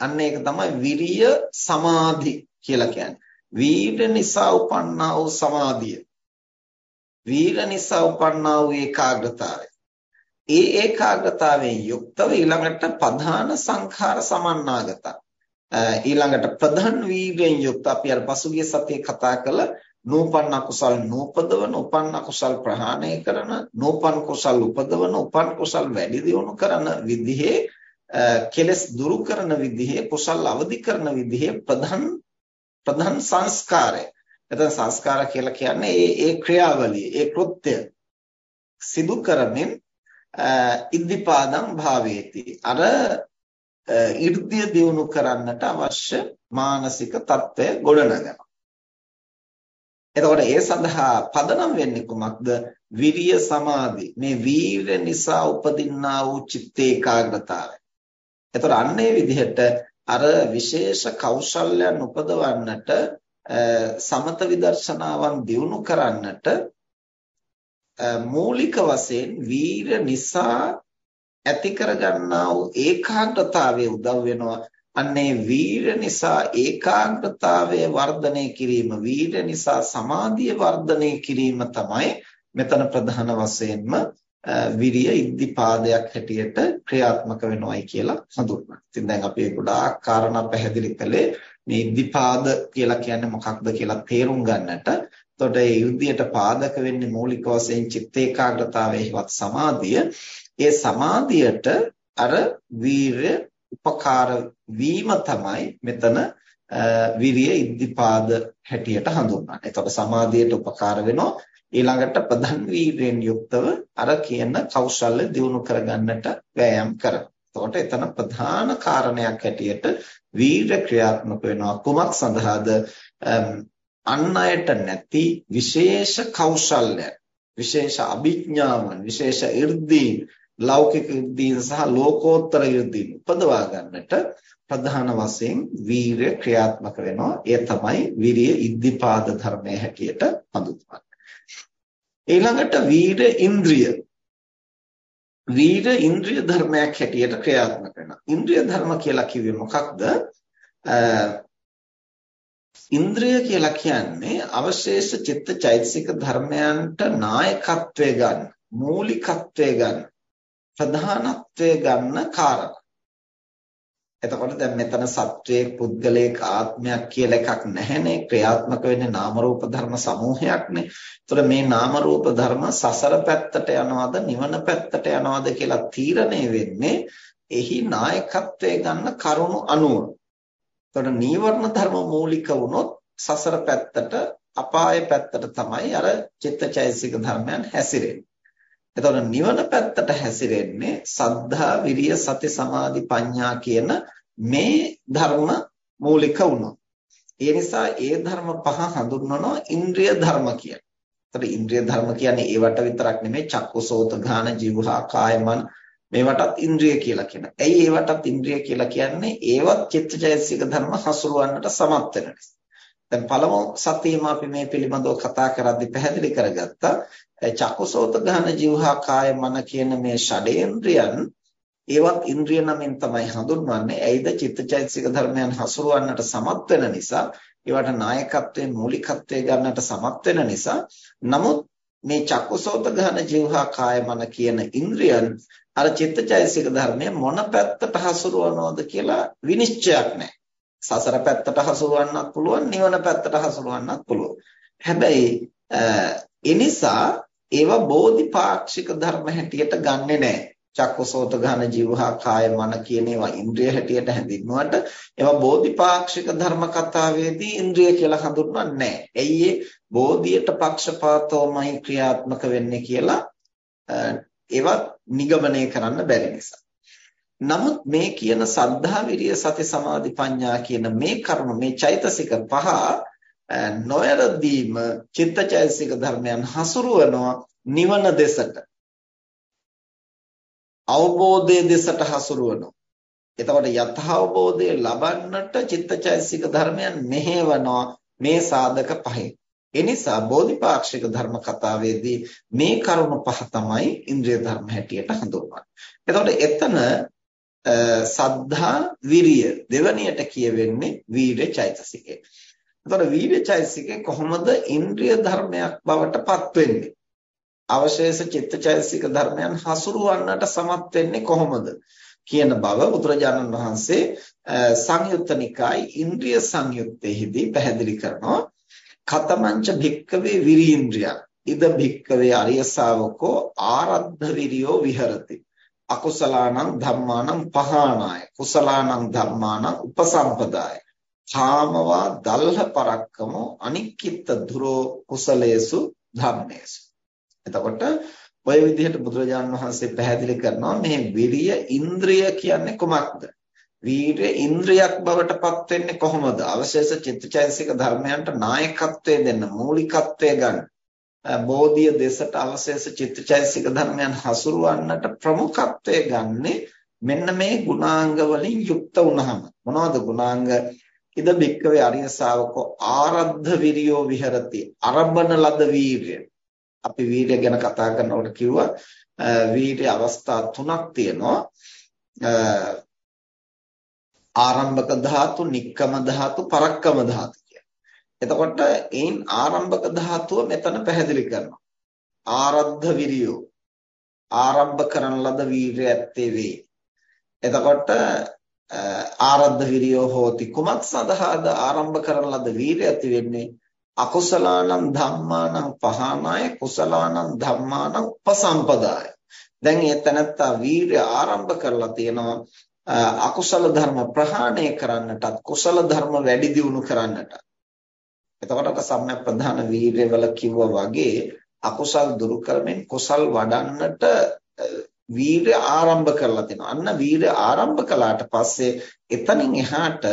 අන්න ඒක තමයි විරිය සමාධි කියලා කියන්නේ. වීර නිසා උපන්නා වූ සමාධිය. වීර නිසා උපන්නා වූ ඒකාග්‍රතාවය. ඒ ඒකාග්‍රතාවයෙන් යුක්තව ඊළඟට ප්‍රධාන සංඛාර සමන්නාගත. ඊළඟට ප්‍රධාන වීර්යෙන් යුක්ත අපි අර පසුගිය සතියේ කතා කළ නූපන් අකුසල් නූපදවන උපන් අකුසල් ප්‍රහාණය කරන නූපන් කුසල් උපදවන උපන් කුසල් වැඩි දියුණු කරන විදිහේ කෙලස් දුරු කරන විදිහේ කුසල් අවදි කරන විදිහේ ප්‍රධාන ප්‍රධාන සංස්කාරය. එතන සංස්කාර කියලා කියන්නේ ඒ ඒ ක්‍රියාවලිය, ඒ කෘත්‍ය සිදු කරමින් ඉද්ධිපාදම් භාවේති. අර 이르දිය දියුණු කරන්නට අවශ්‍ය මානසික తত্ত্বය ගොඩනගනවා. එතකොට ඒ සඳහා පදනම් වෙන්නේ කුමක්ද? විරිය සමාධි. මේ වීර නිසා උපදින්නා වූ චිත්ත ඒකාග්‍රතාවය. එතකොට අන්න ඒ විදිහට අර විශේෂ කෞශල්‍යයන් උපදවන්නට සමත විදර්ශනාවන් දියුණු කරන්නට මූලික වශයෙන් වීර නිසා ඇති කරගන්නා වූ ඒකාග්‍රතාවය උදව් වෙනවා. අන්නේ වීර නිසා ඒකාග්‍රතාවය වර්ධනය කිරීම වීර නිසා සමාධිය වර්ධනය කිරීම තමයි මෙතන ප්‍රධාන වශයෙන්ම විරිය ඉද්ධිපාදයක් හැටියට ක්‍රියාත්මක වෙනවයි කියලා හඳුන්වනවා. ඉතින් දැන් අපි ගොඩාක් කාරණා පැහැදිලි කළේ මේ ඉද්ධිපාද කියලා කියන්නේ මොකක්ද කියලා තේරුම් ගන්නට. එතකොට ඒ යුද්ධයට පාදක වෙන්නේ මූලික වශයෙන් චිත්ත ඒකාග්‍රතාවයේවත් සමාධිය. ඒ සමාධියට අර වීරය උපකාර වීම තමයි මෙතන විරිය ඉද්ධිපාද හැටියට හඳුන්වන්නේ. එතකොට සමාධියට උපකාර වෙනවා ඊළඟට ප්‍රධාන වීර්යෙන් යුක්තව අර කියන කෞශල්‍ය දියුණු කරගන්නට වෑයම් කරනවා. එතකොට එතන ප්‍රධාන කාරණයක් ඇටියට වීර ක්‍රියාත්මක වෙනවා. කුමක් සඳහාද? අන් අයට නැති විශේෂ කෞශල්‍ය, විශේෂ අභිඥාවන්, විශේෂ irdiin, ලෞකික irdiin සහ ලෝකෝත්තර irdiin උපදවා ගන්නට ප්‍රධාන වශයෙන් වීරය ක්‍රියාත්මක වෙනවා. ඒ තමයි විරිය ඉද්ධිපාද ධර්මයේ හැටියට හඳුන්වන්නේ. ඊළඟට වීර ඉන්ද්‍රිය වීර ඉන්ද්‍රිය ධර්මයක් හැටියට ක්‍රියාත්මක වෙනවා. ඉන්ද්‍රිය ධර්ම කියලා කිව්වේ මොකක්ද? ඉන්ද්‍රිය කියලා කියන්නේ අවශේෂ චිත්ත චෛතසික ධර්මයන්ට නායකත්වය ගන්න, මූලිකත්වය ගන්න, ප්‍රධානත්වය ගන්න කාරණා. එතකොට දැන් මෙතන සත්වයේ පුද්ගලයක ආත්මයක් කියලා එකක් නැහැනේ ක්‍රියාත්මක වෙන්නේ නාම රූප ධර්ම සමූහයක්නේ. ඒතර මේ නාම රූප ධර්ම සසර පැත්තට යනවද නිවන පැත්තට යනවද කියලා තීරණය වෙන්නේ එහි නායකත්වයේ ගන්න කරුණු අනුව. ඒතර නීවරණ ධර්ම මූලික වුණොත් සසර පැත්තට අපාය පැත්තට තමයි අර චිත්තචෛසික ධර්මයන් හැසිරෙන්නේ. එතකොට නිවන පැත්තට හැසිරෙන්නේ සද්ධා විරිය සති සමාධි ප්‍රඥා කියන මේ ධර්ම මූලික වුණා. ඒ නිසා ඒ ධර්ම පහ හඳුන්වනවා ඉන්ද්‍රිය ධර්ම කියලා. එතකොට ඉන්ද්‍රිය ධර්ම කියන්නේ ඒවට විතරක් නෙමෙයි චක්කසෝත ගාන ජීවහා කාය මන මේවටත් ඉන්ද්‍රිය කියලා කියනවා. ඇයි ඒවටත් ඉන්ද්‍රිය කියලා කියන්නේ? ඒවත් චිත්තචෛතසික ධර්ම හසුරවන්නට සමත් වෙන නිසා. දැන් පළමු සතියේම අපි මේ පිළිබඳව කතා කරද්දී පැහැදිලි කරගත්තා චක්කසෝත ගහන જીවහා කාය මන කියන මේ ෂඩේන්ද්‍රයන් ඒවත් ඉන්ද්‍රිය නමින් තමයි හඳුන්වන්නේ. ඇයිද චිත්තචෛතසික ධර්මයන් හසුරවන්නට සමත් වෙන නිසා, ඒවට නායකත්වයේ මූලිකත්වයේ ගන්නට සමත් වෙන නිසා. නමුත් මේ චක්කසෝත ගහන જીවහා කාය මන කියන ඉන්ද්‍රියන් අර චිත්තචෛතසික ධර්මය මොන පැත්තට හසුරවනවද කියලා විනිශ්චයක් නැහැ. සසර පැත්තට හසුරවන්නත් පුළුවන්, නිවන පැත්තට හසුරවන්නත් පුළුවන්. හැබැයි එනිසා ඒවා බෝධිපාක්ෂික ධර්ම හැටියට ගන්නෙ නෑ. චක්කසෝත ඝන જીවහා කාය මන කියන ඒවා ඉන්ද්‍රිය හැටියට හැඳින්වුවට ඒවා බෝධිපාක්ෂික ධර්ම කතාවේදී ඉන්ද්‍රිය කියලා හඳුන්වන්නේ නැහැ. එයි බෝධියට පක්ෂපාතවමයි ක්‍රියාත්මක වෙන්නේ කියලා ඒවා නිගමනය කරන්න බැරි නිසා. නමුත් මේ කියන සද්ධා විරිය සති සමාධි ප්‍රඥා කියන මේ කර්ම මේ චෛතසික පහ නොයරදීම චිත්තචෛසික ධර්මයන් හසුරුවනවා නිවන දෙසට. අවබෝධයේ දෙසට හසුරුවනවා. එතකොට යථ අවබෝධය ලබන්නට චිත්තචෛසික ධර්මයන් මෙහෙවනවා මේ සාධක පහෙන්. එනිසා බෝධිපාක්ෂික ධර්ම කතාවේදී මේ කරුණු පහ තමයි ඉන්ද්‍රිය ධර්ම හැටියට හඳුන්වන්නේ. එතකොට එතන සද්ධා විරිය දෙවණියට කියවෙන්නේ වීර්ය චෛතසිකය එතකොට වීර්යචෛසිකේ කොහොමද ඉන්ද්‍රිය ධර්මයක් බවට පත් වෙන්නේ? අවශේෂ චිත්තචෛසික ධර්මයන් හසුරුවන්නට සමත් වෙන්නේ කොහොමද? කියන බව බුදුරජාණන් වහන්සේ සංයුත්ත නිකායි ඉන්ද්‍රිය සංයුත්තේහිදී පැහැදිලි කරනවා කතමංච භික්කවේ විරීන්ද්‍රිය ඉද භික්කවේ අරිය ශාවකෝ ආරද්ධ විරියෝ විහෙරති අකුසලානං ධම්මානං පහානාය කුසලානං ධම්මානං උපසම්පදාය ඡාමවා දල්හ පරක්කමෝ අනික්කිට දුරෝ කුසලේසු ධම්මේසු එතකොට ඔය විදිහට බුදුරජාණන් වහන්සේ පැහැදිලි කරනවා මේ විරිය ඉන්ද්‍රිය කියන්නේ කොමක්ද? වීරය ඉන්ද්‍රියක් බවට පත් වෙන්නේ කොහොමද? අවශේෂ චිත්තචෛතසික ධර්මයන්ට නායකත්වය දෙන්න, මූලිකත්වය ගන්න. බෝධිය දෙසට අවශේෂ චිත්තචෛතසික ධර්මයන් හසුරවන්නට ප්‍රමුඛත්වය ගන්නේ මෙන්න මේ ගුණාංග වලින් යුක්ත වුණාම. මොනවද ගුණාංග? ඉද බික්කවේ අරිය ශාවකෝ ආරද්ධ විරියෝ විහෙරති. අරබන ලද වීර්ය. අපි වීර්ය ගැන කතා කරනකොට කිව්වා වීර්ය අවස්ථා තුනක් තියෙනවා ආරම්භක ධාතු, නික්කම ධාතු, පරක්කම ධාතු කියලා. එතකොට ඒන් ආරම්භක ධාතුව මෙතන පැහැදිලි කරනවා. ආරද්ධ විරියෝ. ආරම්භ කරන ලද වීර්ය ඇත්තේ වේ. එතකොට ආරද්ධ විරියෝ හෝති. කුමක් සඳහාද ආරම්භ කරන ලද වීර්ය ඇති වෙන්නේ? අකුසලානං ධම්මානං පහනාය කුසලානං ධම්මානං උපසම්පදාය. දැන් මේ තැනත්තා වීර්ය ආරම්භ කරලා තියෙනවා අකුසල ධර්ම ප්‍රහාණය කරන්නටත් කුසල ධර්ම වැඩි දියුණු කරන්නට එතකොට අර සම්‍යක් ප්‍රධාන වීර්යවල කිව්වා වගේ අකුසල් දුරු කරමින් කුසල් වඩන්නට වීර්ය ආරම්භ කරලා තිනවා. අන්න වීර්ය ආරම්භ කළාට පස්සේ එතනින් එහාට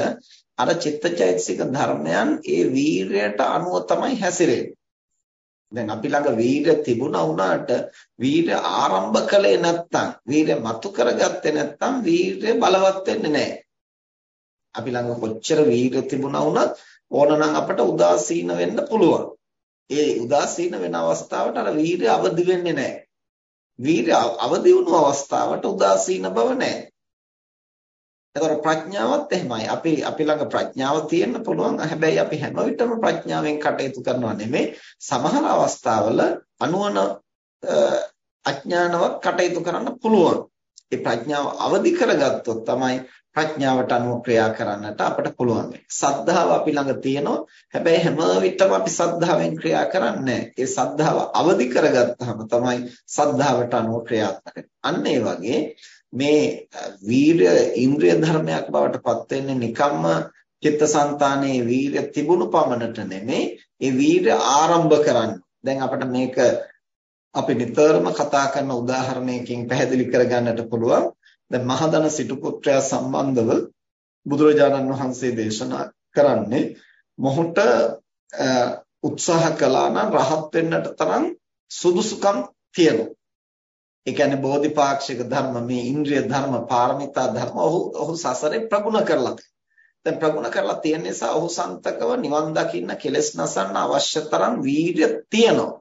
අර චිත්තචෛතසික ධර්මයන් ඒ වීරයට අනුව තමයි හැසිරෙන්නේ. දැන් අපි ළඟ වීරය තිබුණා වුණාට වීරය ආරම්භ කළේ නැත්නම් වීරය මතු කරගත්තේ නැත්නම් වීරය බලවත් වෙන්නේ නැහැ. අපි ළඟ කොච්චර වීරය තිබුණා වුණත් ඕනනම් අපට උදාසීන වෙන්න පුළුවන්. ඒ උදාසීන වෙන අවස්ථාවට අර වීරය අවදි වෙන්නේ නැහැ. වීරය අවදි වුණු අවස්ථාවට උදාසීන බව නැහැ. එතකොට ප්‍රඥාවත් එහෙමයි. අපි අපි ළඟ ප්‍රඥාව තියෙන්න පුළුවන්. හැබැයි අපි හැම විටම ප්‍රඥාවෙන් කටයුතු කරනවා නෙමෙයි. සමහර අවස්ථාවල අනුවන අඥානවත් කටයුතු කරන්න පුළුවන්. ඒ ප්‍රඥාව අවදි කරගත්තොත් තමයි ප්‍රඥාවට අනුව ක්‍රියා කරන්නට අපට පුළුවන් වෙන්නේ. සද්ධාව අපි ළඟ තියෙනවා. හැබැයි හැම විටම අපි සද්ධාවෙන් ක්‍රියා කරන්නේ ඒ සද්ධාව අවදි කරගත්තාම තමයි සද්ධාවට අනුව ක්‍රියාත්මක අන්න ඒ වගේ මේ වීරය ඉන්ද්‍රිය ධර්මයක් බවට පත් වෙන්නේ නිකම්ම චිත්තසංතානයේ වීරය තිබුණු පමණට නෙමෙයි ඒ වීරය ආරම්භ කරන්න. දැන් අපිට මේක අපි නිතරම කතා කරන උදාහරණයකින් පැහැදිලි කරගන්නට පුළුවන්. දැන් මහදන සිටු පුත්‍රයා සම්බන්ධව බුදුරජාණන් වහන්සේ දේශනා කරන්නේ මොහොත උත්සාහ කළා නම් රහත් වෙන්නට තරම් සුදුසුකම් තියෙනවා. ඒ කියන්නේ බෝධිපාක්ෂික ධර්ම මේ ඉන්ද්‍රිය ධර්ම පාරමිතා ධර්ම ඔහු ඔහු සසරේ ප්‍රගුණ කරලා දැන් ප්‍රගුණ කරලා තියෙන නිසා ඔහු සන්තකව නිවන් දකින්න කෙලස් නසන්න අවශ්‍ය තරම් වීර්ය තියෙනවා.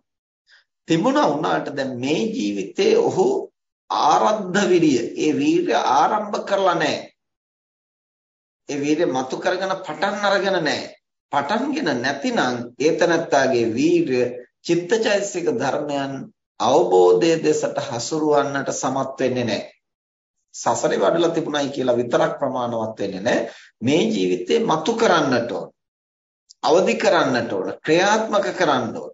තිබුණා වුණාට දැන් මේ ජීවිතේ ඔහු ආරද්ධ විරිය ඒ වීර්ය ආරම්භ කරලා නැහැ. ඒ වීර්ය මතු කරගෙන පටන් අරගෙන නැහැ. පටන්ගෙන නැතිනම් ඒතනත්තාගේ වීර්ය චිත්තචෛතසික ධර්මයන් අවබෝධයේ දෙසට හසුරවන්නට සමත් වෙන්නේ නැහැ. සසරේ වඩලා තිබුණයි කියලා විතරක් ප්‍රමාණවත් වෙන්නේ නැහැ. මේ ජීවිතේ මතු කරන්නට ඕන. අවදි කරන්නට ඕන. ක්‍රියාත්මක කරන්න ඕන.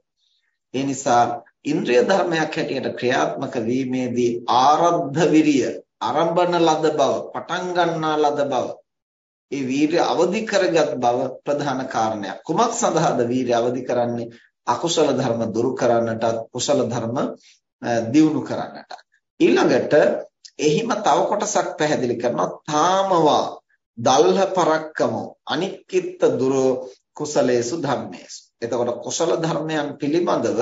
ඒ නිසා ඉන්ද්‍රිය ධර්මයක් හැටියට ක්‍රියාත්මක වීමේදී ආරද්ධ විරිය, ආරම්භන ලද බව, පටන් ගන්නා ලද බව, ඒ වීර්ය අවදි කරගත් බව ප්‍රධාන කාරණයක්. කුමක් සඳහාද වීර්ය අවදි කරන්නේ? අකුසල ධර්ම දුරු කරන්නටත් කුසල ධර්ම දියුණු කරන්නට ඊළඟට එහිම තව කොටසක් පැහැදිලි කරනවා තාමවා දල්හ පරක්කමෝ අනික්කිට දුර කුසලේසු ධම්මේසු එතකොට කුසල ධර්මයන් පිළිබඳව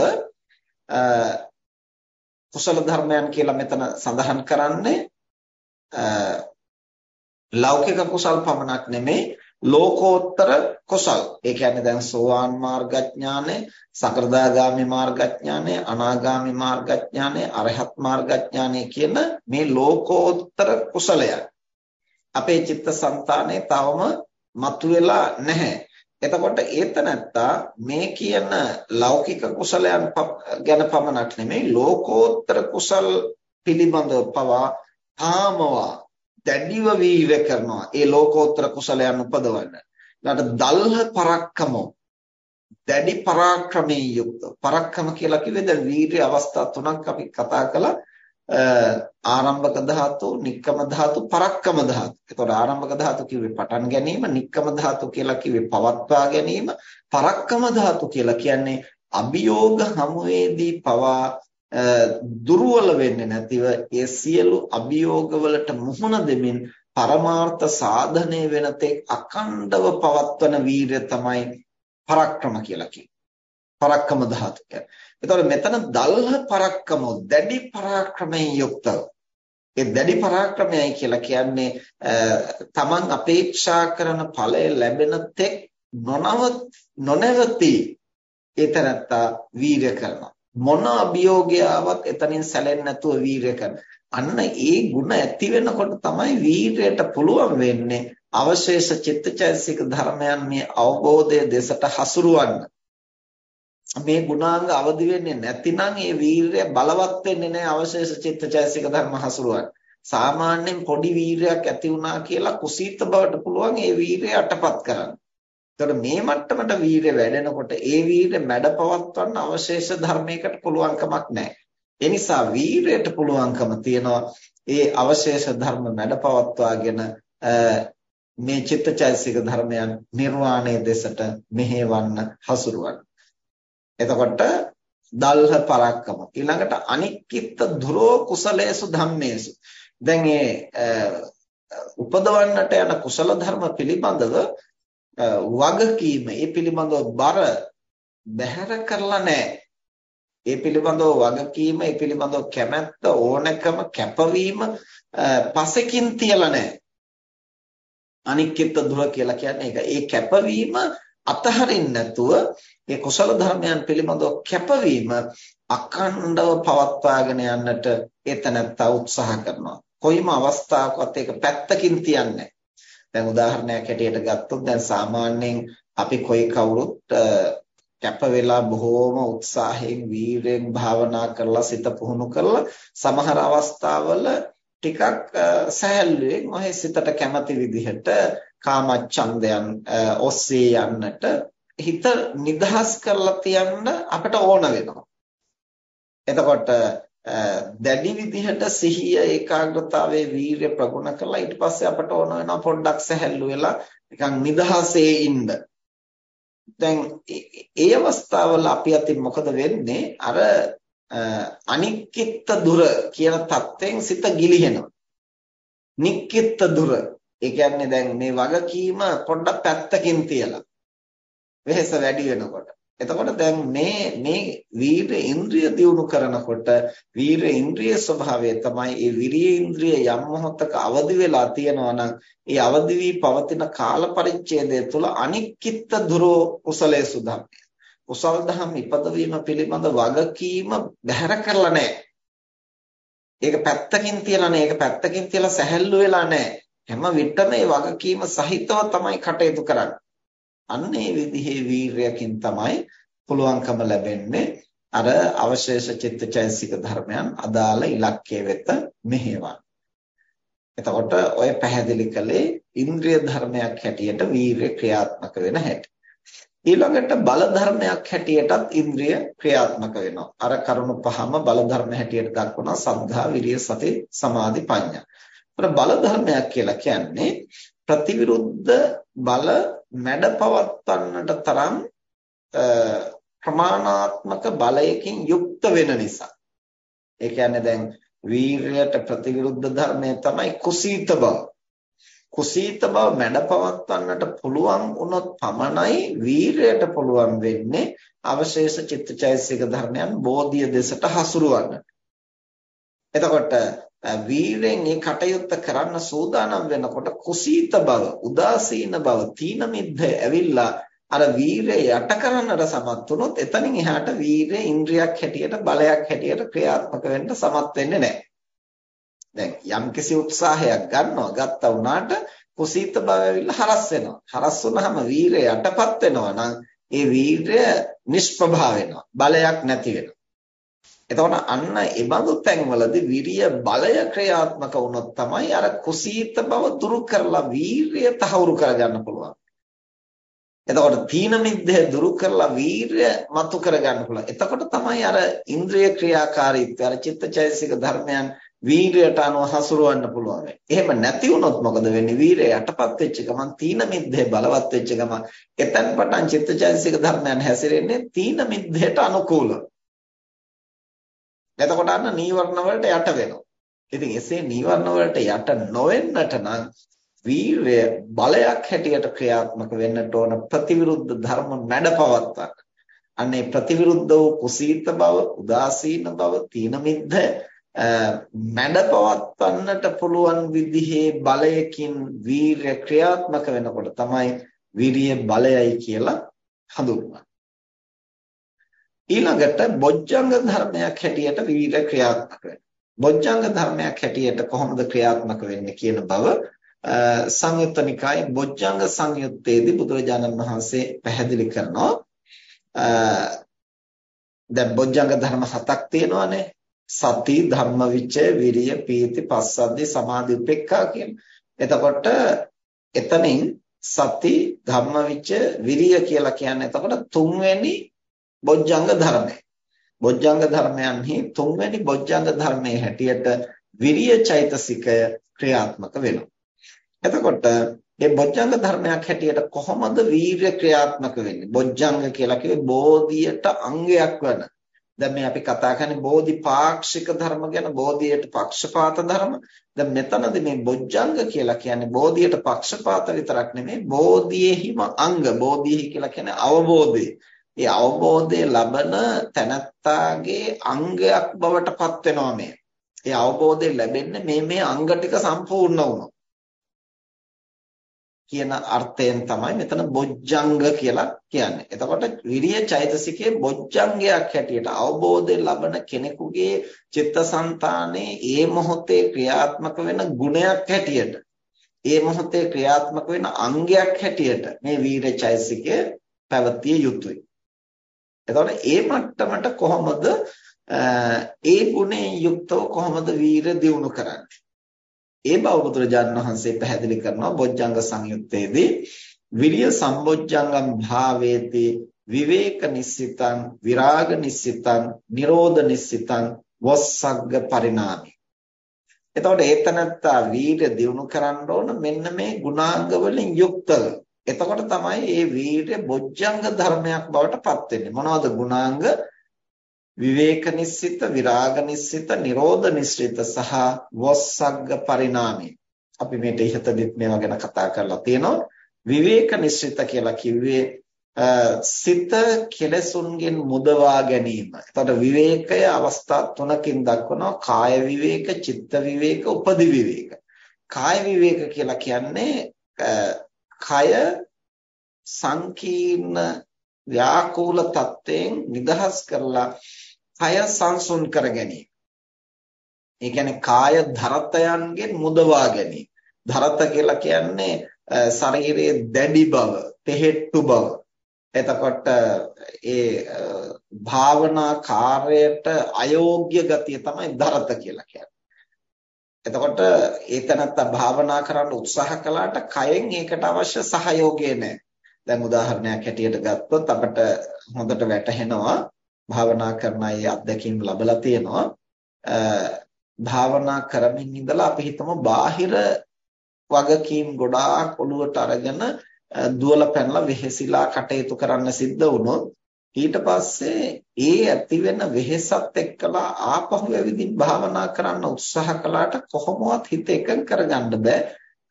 කුසල ධර්මයන් කියලා මෙතන සඳහන් කරන්නේ ලෞකික කුසල් පමණක් නෙමෙයි ලෝකෝත්තර කුසල්. ඒ කියන්නේ දැන් සෝවාන් මාර්ගඥානෙ, සකෘදාගාමි මාර්ගඥානෙ, අනාගාමි මාර්ගඥානෙ, අරහත් මාර්ගඥානෙ කියන මේ ලෝකෝත්තර කුසලයන්. අපේ චිත්තසංතානේ තවම මතුවෙලා නැහැ. එතකොට ඒතනත්තා මේ කියන ලෞකික කුසලයන් ගැන පමණක් නෙමෙයි ලෝකෝත්තර කුසල් පිළිබඳව පවා තාමවා දැඩිව වීර්ය කරනවා. ඒ ලෝකෝත්තර කුසලයන් උපදවන්න. ඊළඟට දල්හ පරක්කමෝ දැඩි පරාක්‍රමයෙන් යුක්ත. පරක්කම කියලා කිව්වේ දැන් වීර්ය අවස්ථා තුනක් අපි කතා කළා. ආරම්භක ධාතු, නික්කම ධාතු, පරක්කම ධාතු. එතකොට ආරම්භක ධාතු කිව්වේ පටන් ගැනීම, නික්කම ධාතු කියලා කිව්වේ පවත්වා ගැනීම, පරක්කම ධාතු කියලා කියන්නේ අභියෝග හමුවේදී පවා දුර්වල වෙන්නේ නැතිව ඒ සියලු අභියෝගවලට මුහුණ දෙමින් පරමාර්ථ සාධනය වෙන තෙක් අකණ්ඩව පවත්වන වීරිය තමයි පරක්‍රම කියලා කියන්නේ. පරක්කම ධාතු කියන්නේ. එතකොට මෙතන දල්හ පරක්කම දැඩි පරාක්‍රමයෙන් යුක්තව. ඒ දැඩි පරාක්‍රමයයි කියලා කියන්නේ තමන් අපේක්ෂා කරන ඵලය ලැබෙන තෙක් නොනව නොනවති ඒතරත්තා වීරය කරනවා. මොන අභියෝගයාවක් එතනින් සැලෙන්නේ නැතුව වීරය කරනවා. අන්න ඒ ಗುಣ ඇති වෙනකොට තමයි වීරයට පුළුවන් වෙන්නේ අවශේෂ චිත්තචෛසික ධර්මයන් මේ අවබෝධය දෙසට හසුරවන්න. මේ ගුණාංග අවදි වෙන්නේ නැතිනම් ඒ වීරය බලවත් වෙන්නේ නැහැ අවශේෂ චිත්තචෛසික ධර්ම හසුරවන්න. සාමාන්‍යයෙන් පොඩි වීරයක් ඇති වුණා කියලා කුසීත බවට පුළුවන් ඒ වීරය අටපත් කරන්න. එතකොට මේ මට්ටමට වීරය වැඩෙනකොට ඒ වීරය මැඩපවත්වන්න අවශේෂ ධර්මයකට පුළුවන් කමක් නැහැ. ඒ නිසා වීරයට පුළුවන්කම තියනවා ඒ අවශේෂ ධර්ම මැඩපවත්වාගෙන මේ චිත්තචෛසික ධර්මයන් නිර්වාණය දෙසට මෙහෙවන්න හසුරුවන්න. එතකොට දල්හ පරක්කම ඊළඟට අනික්කිත දුරෝ කුසලේසු ධම්මේසු දැන් මේ උපදවන්නට යන කුසල ධර්ම පිළිබඳව වගකීම ඒ පිළිබඳව බර බැහැර කරලා නැහැ. ඒ පිළිබඳව වගකීම, ඒ පිළිබඳව කැමැත්ත, ඕනකම, කැපවීම පසකින් තියලා නැහැ. අනික්කිත දුර කියලා කියන්නේ ඒක. ඒ කැපවීම අතහරින්න නැතුව මේ කුසල ධර්මයන් පිළිබඳව කැපවීම අඛණ්ඩව පවත්වාගෙන යන්නට ඒතනත්ත උත්සාහ කරනවා. කොයිම අවස්ථාවකවත් ඒක පැත්තකින් තියන්නේ දැන් උදාහරණයක් හැටියට ගත්තොත් දැන් සාමාන්‍යයෙන් අපි කොයි කවුරුත් කැප වෙලා බොහෝම උත්සාහයෙන් වීරයෙන් භාවනා කරලා සිත පුහුණු කරලා සමහර අවස්ථාවල ටිකක් සැහැල්ලුවෙන් ඔහේ සිතට කැමති විදිහට කාමච්ඡන්දයන් ඔස්සේ යන්නට හිත නිදහස් කරලා තියන්න අපට ඕන වෙනවා. එතකොට දැඩි විදිහට සිහිය ඒකාග්‍රතාවයේ වීරිය ප්‍රගුණ කරලා ඊට පස්සේ අපට ඕන වෙනවා පොඩ්ඩක් සැහැල්ලු වෙලා නිකන් නිදහසේ ඉන්න. දැන් ඒ අවස්ථාවල අපි අතින් මොකද වෙන්නේ? අර අනික්කිට දුර කියන தත්වෙන් සිත ගිලිහෙනවා. නික්කිට දුර. ඒ කියන්නේ දැන් මේ වගකීම පොඩ්ඩක් පැත්තකින් තියලා වෙහෙස වැඩි වෙනකොට එතකොට දැන් මේ මේ වීර ඉන්ද්‍රිය දියුණු කරනකොට වීර ඉන්ද්‍රිය ස්වභාවය තමයි ඒ විරිය ඉන්ද්‍රිය යම් මොහොතක අවදි වෙලා තියෙනවා නම් ඒ අවදි වී පවතින කාල පරිච්ඡේදය තුළ අනික්කිට දුරෝ කුසලයේ සුදම් කුසල දහම් ඉපදවීම පිළිබඳ වගකීම බැහැර කරලා නැහැ. ඒක පැත්තකින් තියලා නැහැ. ඒක පැත්තකින් තියලා සැහැල්ලු වෙලා නැහැ. හැම විටම මේ වගකීම සහිතව තමයි කටයුතු කරන්නේ. අන්න ඒ විදිහේ වීරයකින් තමයි පුළුවන්කම ලැබෙන්නේ අර අවශේෂ චිත්තචෛසික ධර්මයන් අදාළ ඉලක්කයේ වෙත මෙහෙවන්න. එතකොට ඔය පැහැදිලි කළේ ඉන්ද්‍රිය ධර්මයක් හැටියට වීරය ක්‍රියාත්මක වෙන හැටි. ඊළඟට බල ධර්මයක් හැටියටත් ඉන්ද්‍රිය ක්‍රියාත්මක වෙනවා. අර කරුණු පහම බල ධර්ම හැටියට දක්වනවා සද්ධා, විරිය, සති, සමාධි, ප්‍රඥා. බල ධර්මයක් කියලා කියන්නේ ප්‍රතිවිරුද්ධ බල මැඩපවත්වන්නට තරම් ප්‍රමාණාත්මක බලයකින් යුක්ත වෙන නිසා. ඒ කියන්නේ දැන් වීරයට ප්‍රතිවිරුද්ධ ධර්මය තමයි කුසීත බව. කුසීත බව මැඩපවත්වන්නට පුළුවන් වුණොත් පමණයි වීරයට පුළුවන් වෙන්නේ අවශේෂ චිත්තචෛසික ධර්මයන් බෝධිය දෙසට හසුරුවන්න. එතකොට වීරෙන් මේ කටයුත්ත කරන්න සූදානම් වෙනකොට කුසීත බව, උදාසීන බව, තීන මිද්ද ඇවිල්ලා අර වීරය යට කරන්නට සමත් වුණොත් එතනින් එහාට වීරය ඉන්ද්‍රියක් හැටියට බලයක් හැටියට ක්‍රියාත්මක වෙන්න සමත් වෙන්නේ නැහැ. දැන් යම්කිසි උත්සාහයක් ගන්නවා ගත්තා වුණාට කුසීත බව ඇවිල්ලා හරස් වෙනවා. හරස් වුණාම වීරය යටපත් වෙනවා නම් ඒ වීරය නිෂ්ප්‍රභා වෙනවා. බලයක් නැති වෙනවා. එතකොට අන්න ඒ බඳු තැන්වලදී විරිය බලය ක්‍රියාත්මක වුණොත් තමයි අර කුසීත බව දුරු කරලා වීරිය තහවුරු කරගන්න පුළුවන්. එතකොට තීන මිද්දේ දුරු කරලා වීරිය මතු කරගන්න පුළුවන්. එතකොට තමයි අර ඉන්ද්‍රිය ක්‍රියාකාරීත්වය අර චිත්තචෛසික ධර්මයන් වීරයට අනුව හසුරවන්න පුළුවන්. එහෙම නැති වුණොත් මොකද වෙන්නේ? වීරය යටපත් වෙච්ච ගමන් තීන මිද්දේ බලවත් වෙච්ච ගමන් එතෙන් පටන් චිත්තචෛතසික ධර්මයන් හැසිරෙන්නේ තීන මිද්දේට අනුකූලව. එතකොට අන්න නීවරණ වලට යට වෙනවා. ඉතින් එසේ නීවරණ වලට යට නොවෙන්නට නම් වීරය බලයක් හැටියට ක්‍රියාත්මක වෙන්නට ඕන ප්‍රතිවිරුද්ධ ධර්ම මැඩපවත්වන්න. අන්නේ ප්‍රතිවිරුද්ධ වූ කුසීත බව, උදාසීන බව, තීන මිද්ද මැඩපවත්වන්නට පුළුවන් විදිහේ බලයකින් වීරය ක්‍රියාත්මක වෙනකොට තමයි විරිය බලයයි කියලා හඳුන්වන්නේ. ඊළඟට බොජ්ජංග ධර්මයක් හැටියට වීරය ක්‍රියාත්මක වෙනවා. බොජ්ජංග ධර්මයක් හැටියට කොහොමද ක්‍රියාත්මක වෙන්නේ කියන බව සංයුත්ත නිකායේ බොජ්ජංග සංයුත්තේදී බුදුරජාණන් වහන්සේ පැහැදිලි කරනවා. දැන් බොජ්ජංග ධර්ම හතක් තියෙනවානේ. සති ධම්මවිචය විරිය පීති පස්සද්ධි සමාධි උපේක්ඛා කියන. එතකොට එතනින් සති ධම්මවිචය විරිය කියලා කියන්නේ එතකොට තුන්වෙනි බොජ්ජංග ධර්මය. බොජ්ජංග ධර්මයන්හි තුන්වෙනි බොජ්ජංග ධර්මයේ හැටියට විරිය චෛතසිකය ක්‍රියාත්මක වෙනවා. එතකොට මේ බොජ්ජංග ධර්මයක් හැටියට කොහොමද වීර්ය ක්‍රියාත්මක වෙන්නේ? බොජ්ජංග කියලා කිව්වේ බෝධියට අංගයක් වන දැන් මේ අපි කතා කරන්නේ බෝධිපාක්ෂික ධර්ම ගැන බෝධියට පක්ෂපාත ධර්ම. දැන් මෙතනදී මේ බොජ්ජංග කියලා කියන්නේ බෝධියට පක්ෂපාත විතරක් නෙමෙයි බෝධියේහිම අංග. බෝධියෙහි කියලා කියන්නේ අවබෝධය. ඒ අවබෝධය ලබන තැනත්තාගේ අංගයක් බවට පත් වෙනවා මේ. ඒ අවබෝධය ලැබෙන්නේ මේ මේ අංග ටික සම්පූර්ණ වුණොත්. කියන අර්ථයෙන් තමයි මෙතන බොජ්ජංග කියලා කියන්නේ. එතකොට විරිය චෛතසිකයේ බොජ්ජංගයක් හැටියට අවබෝධය ලබන කෙනෙකුගේ චිත්තසංතානයේ ඒ මොහොතේ ක්‍රියාත්මක වෙන ගුණයක් හැටියට ඒ මොහොතේ ක්‍රියාත්මක වෙන අංගයක් හැටියට මේ වීර චෛතසිකය පැවතිය යුතුයි. එතකොට ඒ මට්ටමට කොහොමද ඒ ගුණයෙන් යුක්තව කොහොමද වීර දියුණු කරන්නේ? ඒ බව බුදුරජාණන් වහන්සේ පැහැදිලි කරනවා බොජ්ජංග සංයුත්තේදී. විරිය සම්බොජ්ජංගම් භාවේති විවේක නිස්සිතං විරාග නිස්සිතං නිරෝධ නිස්සිතං වස්සග්ග පරිණාමි. එතකොට ඒතනත්තා වීර්ය දියුණු කරන්න ඕන මෙන්න මේ ගුණාංග වලින් යුක්තව. එතකොට තමයි මේ වීර්ය බොජ්ජංග ධර්මයක් බවට පත් වෙන්නේ. මොනවද ගුණාංග? විවේක නිස්සිත විරාග නිස්සිත නිරෝධ නිස්සිත සහ වස්සග්ග පරිණාමී අපි මේට ඉහතදිත් මේවා ගැන කතා කරලා තියෙනවා. විවේක නිස්සිත කියලා කිව්වේ සිත කෙලසුන්ගෙන් මුදවා ගැනීම. එතකොට විවේකය අවස්ථා තුනකින් දක්වනවා. කාය විවේක, චිත්ත විවේක, උපදි විවේක. කාය විවේක කියලා කියන්නේ කය සංකීර්ණ ව්‍යාකූල තත්වයෙන් නිදහස් කරලා කය සංසුන් කර ගැනීම. ඒ කියන්නේ කාය ධරතයන්ගෙන් මුදවා ගැනීම. ධරත කියලා කියන්නේ ශරීරයේ දැඩි බව, තෙහෙට්ටු බව. එතකොට ඒ භාවනා කාර්යයට අයෝග්‍ය ගතිය තමයි ධරත කියලා කියන්නේ. එතකොට ඒතනත්ත භාවනා කරන්න උත්සාහ කළාට කයෙන් ඒකට අවශ්‍ය සහයෝගය නැහැ. දැන් උදාහරණයක් හැටියට ගත්තොත් අපිට හොඳට වැටහෙනවා භාවනා කරන අය අත්දැකීම් ලැබලා තියෙනවා භාවනා කරමින් ඉඳලා අපි හිතමු බාහිර වගකීම් ගොඩාක් ඔළුවට අරගෙන දුවල පැනලා වෙහෙසිලා කටයුතු කරන්න සිද්ධ වුණොත් ඊට පස්සේ ඒ ඇති වෙන වෙහෙසත් එක්කලා ආපහු ඇවිදින් භාවනා කරන්න උත්සාහ කළාට කොහොමවත් හිත එකඟ කරගන්න බෑ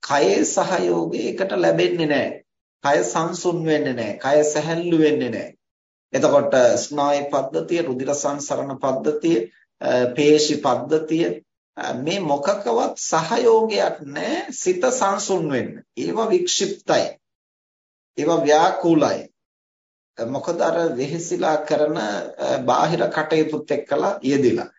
කයේ සහයෝගය එකට ලැබෙන්නේ නැහැ කය සංසුන් වෙන්නේ නැහැ. කය සැහැල්ලු වෙන්නේ නැහැ. එතකොට ස්නායු පද්ධතිය, රුධිර සංසරණ පද්ධතිය, පේශි පද්ධතිය මේ මොකකවත් සහයෝගයක් නැහැ සිත සංසුන් වෙන්න. ඒවා වික්ෂිප්තයි. ඒවා ව්‍යාකූලයි. මොකද අර වෙහෙසිලා කරන බාහිර කටයුතුත් එක්කලා යෙදිලා.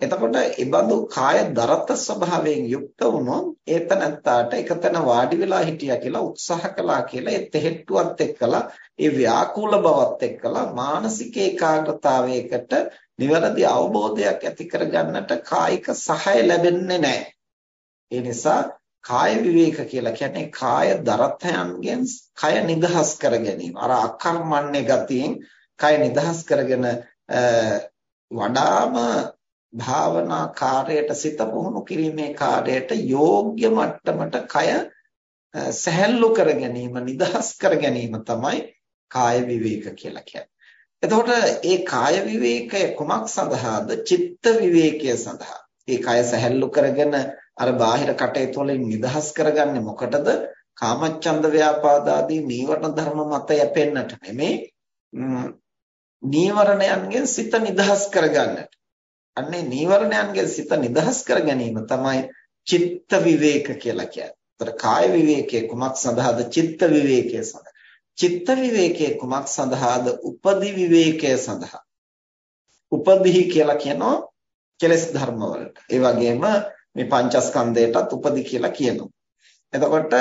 එතකොට ඒබඳු කාය දරත ස්වභාවයෙන් යුක්ත වුණොත් ඒතනත්තාට එකතන වාඩි වෙලා හිටියා කියලා උත්සාහ කළා කියලා ඒ තෙහෙට්ටුවත් එක්කලා ඒ ව්‍යාකූල බවත් එක්කලා මානසික ඒකාග්‍රතාවයකට නිවැරදි අවබෝධයක් ඇති කරගන්නට කායික සහාය ලැබෙන්නේ නැහැ. ඒ නිසා කාය විවේක කියලා කියන්නේ කාය දරතයන්ගෙන් කය නිදහස් කර ගැනීම. අර අකර්මන්නේ ගතියෙන් කය නිදහස් කරගෙන වඩාම භාවනා කාර්යයට සිත පුහුණු කිරීමේ කාර්යයට යෝග්‍ය මට්ටමට කය සැහැල්ලු කර ගැනීම නිදහස් කර ගැනීම තමයි කාය විවේක කියලා කියන්නේ. එතකොට මේ කාය විවේකය කුමක් සඳහාද? චිත්ත විවේකය සඳහා. මේ කය සැහැල්ලු කරගෙන අර බාහිර කටයුතු වලින් නිදහස් කරගන්නේ මොකටද? කාමච්ඡන්ද ව්‍යාපාද ආදී නීවරණ ධර්ම මත යැපෙන්නට නෙමෙයි. නීවරණයන්ගෙන් සිත නිදහස් කරගන්නට. අන්නේ නීවරණයන්ගෙන් සිත නිදහස් කර ගැනීම තමයි චිත්ත විවේක කියලා කියන්නේ. ඒතර කාය විවේකයේ කුමක් සඳහාද? චිත්ත විවේකයේ සඳහා. චිත්ත විවේකයේ කුමක් සඳහාද? උපදි විවේකයේ සඳහා. උපදිහි කියලා කියනවා කෙලෙස් ධර්ම වලට. ඒ වගේම මේ පංචස්කන්ධයටත් උපදි කියලා කියනවා. එතකොට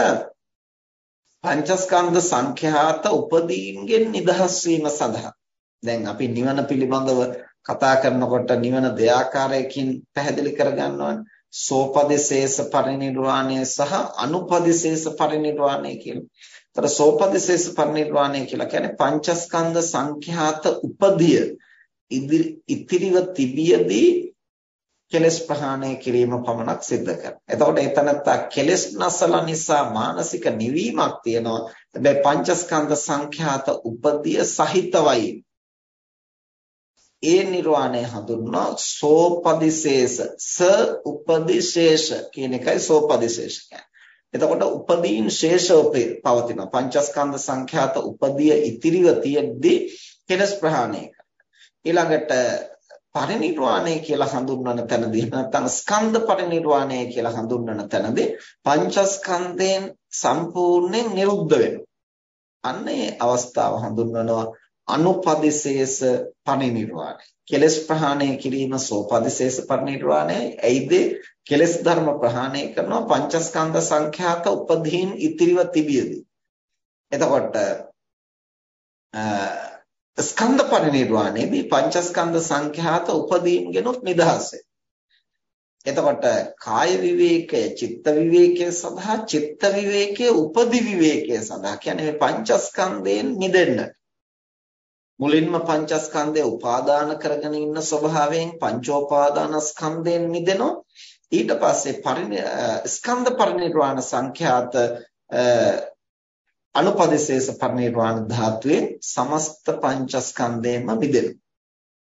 පංචස්කන්ධ සංඛ්‍යාත උපදීන්ගෙන් නිදහස් වීම සඳහා දැන් අපි නිවන පිළිබඳව කතා කරනකොට නිවන දෙආකාරයකින් පැහැදිලි කරගන්නවානේ සෝපදිශේෂ පරිනිර්වාණය සහ අනුපදිශේෂ පරිනිර්වාණය කියලා. ତර සෝපදිශේෂ පරිනිර්වාණය කියලා කියන්නේ පංචස්කන්ධ සංඛ්‍යාත උපදිය ඉතිරිව තිබියදී කෙලස් ප්‍රහාණය කිරීම පමණක් සිද්ධ කරනවා. එතකොට එතනත්ත කෙලස් නැසලා නිසා මානසික නිවීමක් තියෙනවා. හැබැයි පංචස්කන්ධ සංඛ්‍යාත උපදිය සහිතවයි ඒ නිර්වාණය හඳුන්වනවා සෝපදිශේෂ ස උපදිශේෂ කියන එකයි සෝපදිශේෂ කියන්නේ. එතකොට උපදීන් ශේෂව පවතිනවා. පංචස්කන්ධ සංඛ්‍යාත උපදිය ඉතිරිව තියෙද්දී කෙලස් ප්‍රහාණය ඊළඟට පරිනිර්වාණය කියලා හඳුන්වන තැනදී නැත්නම් ස්කන්ධ පරිනිර්වාණය කියලා හඳුන්වන තැනදී පංචස්කන්ධයෙන් සම්පූර්ණයෙන් නිරුද්ධ වෙනවා. අන්න ඒ අවස්ථාව හඳුන්වනවා අනුපදිශේෂ පරිනිර්වාණය. කෙලස් ප්‍රහාණය කිරීම සෝපදිශේෂ පරිනිර්වාණයයි. එයිද කෙලස් ධර්ම ප්‍රහාණය කරනවා පංචස්කන්ධ සංඛ්‍යාත උපදීන් ඉතිරිව තිබියදී. එතකොට ස්කන්ධ පරිනිර්වාණයදී පංචස්කන්ධ සංඛ්‍යාත උපදීන් ගෙනුත් නිදහස් එතකොට කාය විවේකය, චිත්ත විවේකය සඳහා චිත්ත විවේකය, උපදි විවේකය සඳහා කියන්නේ මේ පංචස්කන්ධයෙන් මිදෙන්න. මුලින්ම පංචස්කන්ධය උපාදාන කරගෙන ඉන්න ස්වභාවයෙන් පංචෝපාදානස්කන්ධයෙන් මිදෙනවා ඊට පස්සේ ස්කන්ධ පරිනිර්වාණ සංඛ්‍යාත අනුපදිශේෂ පරිනිර්වාණ ධාතුවේ සමස්ත පංචස්කන්ධයෙන්ම මිදෙනවා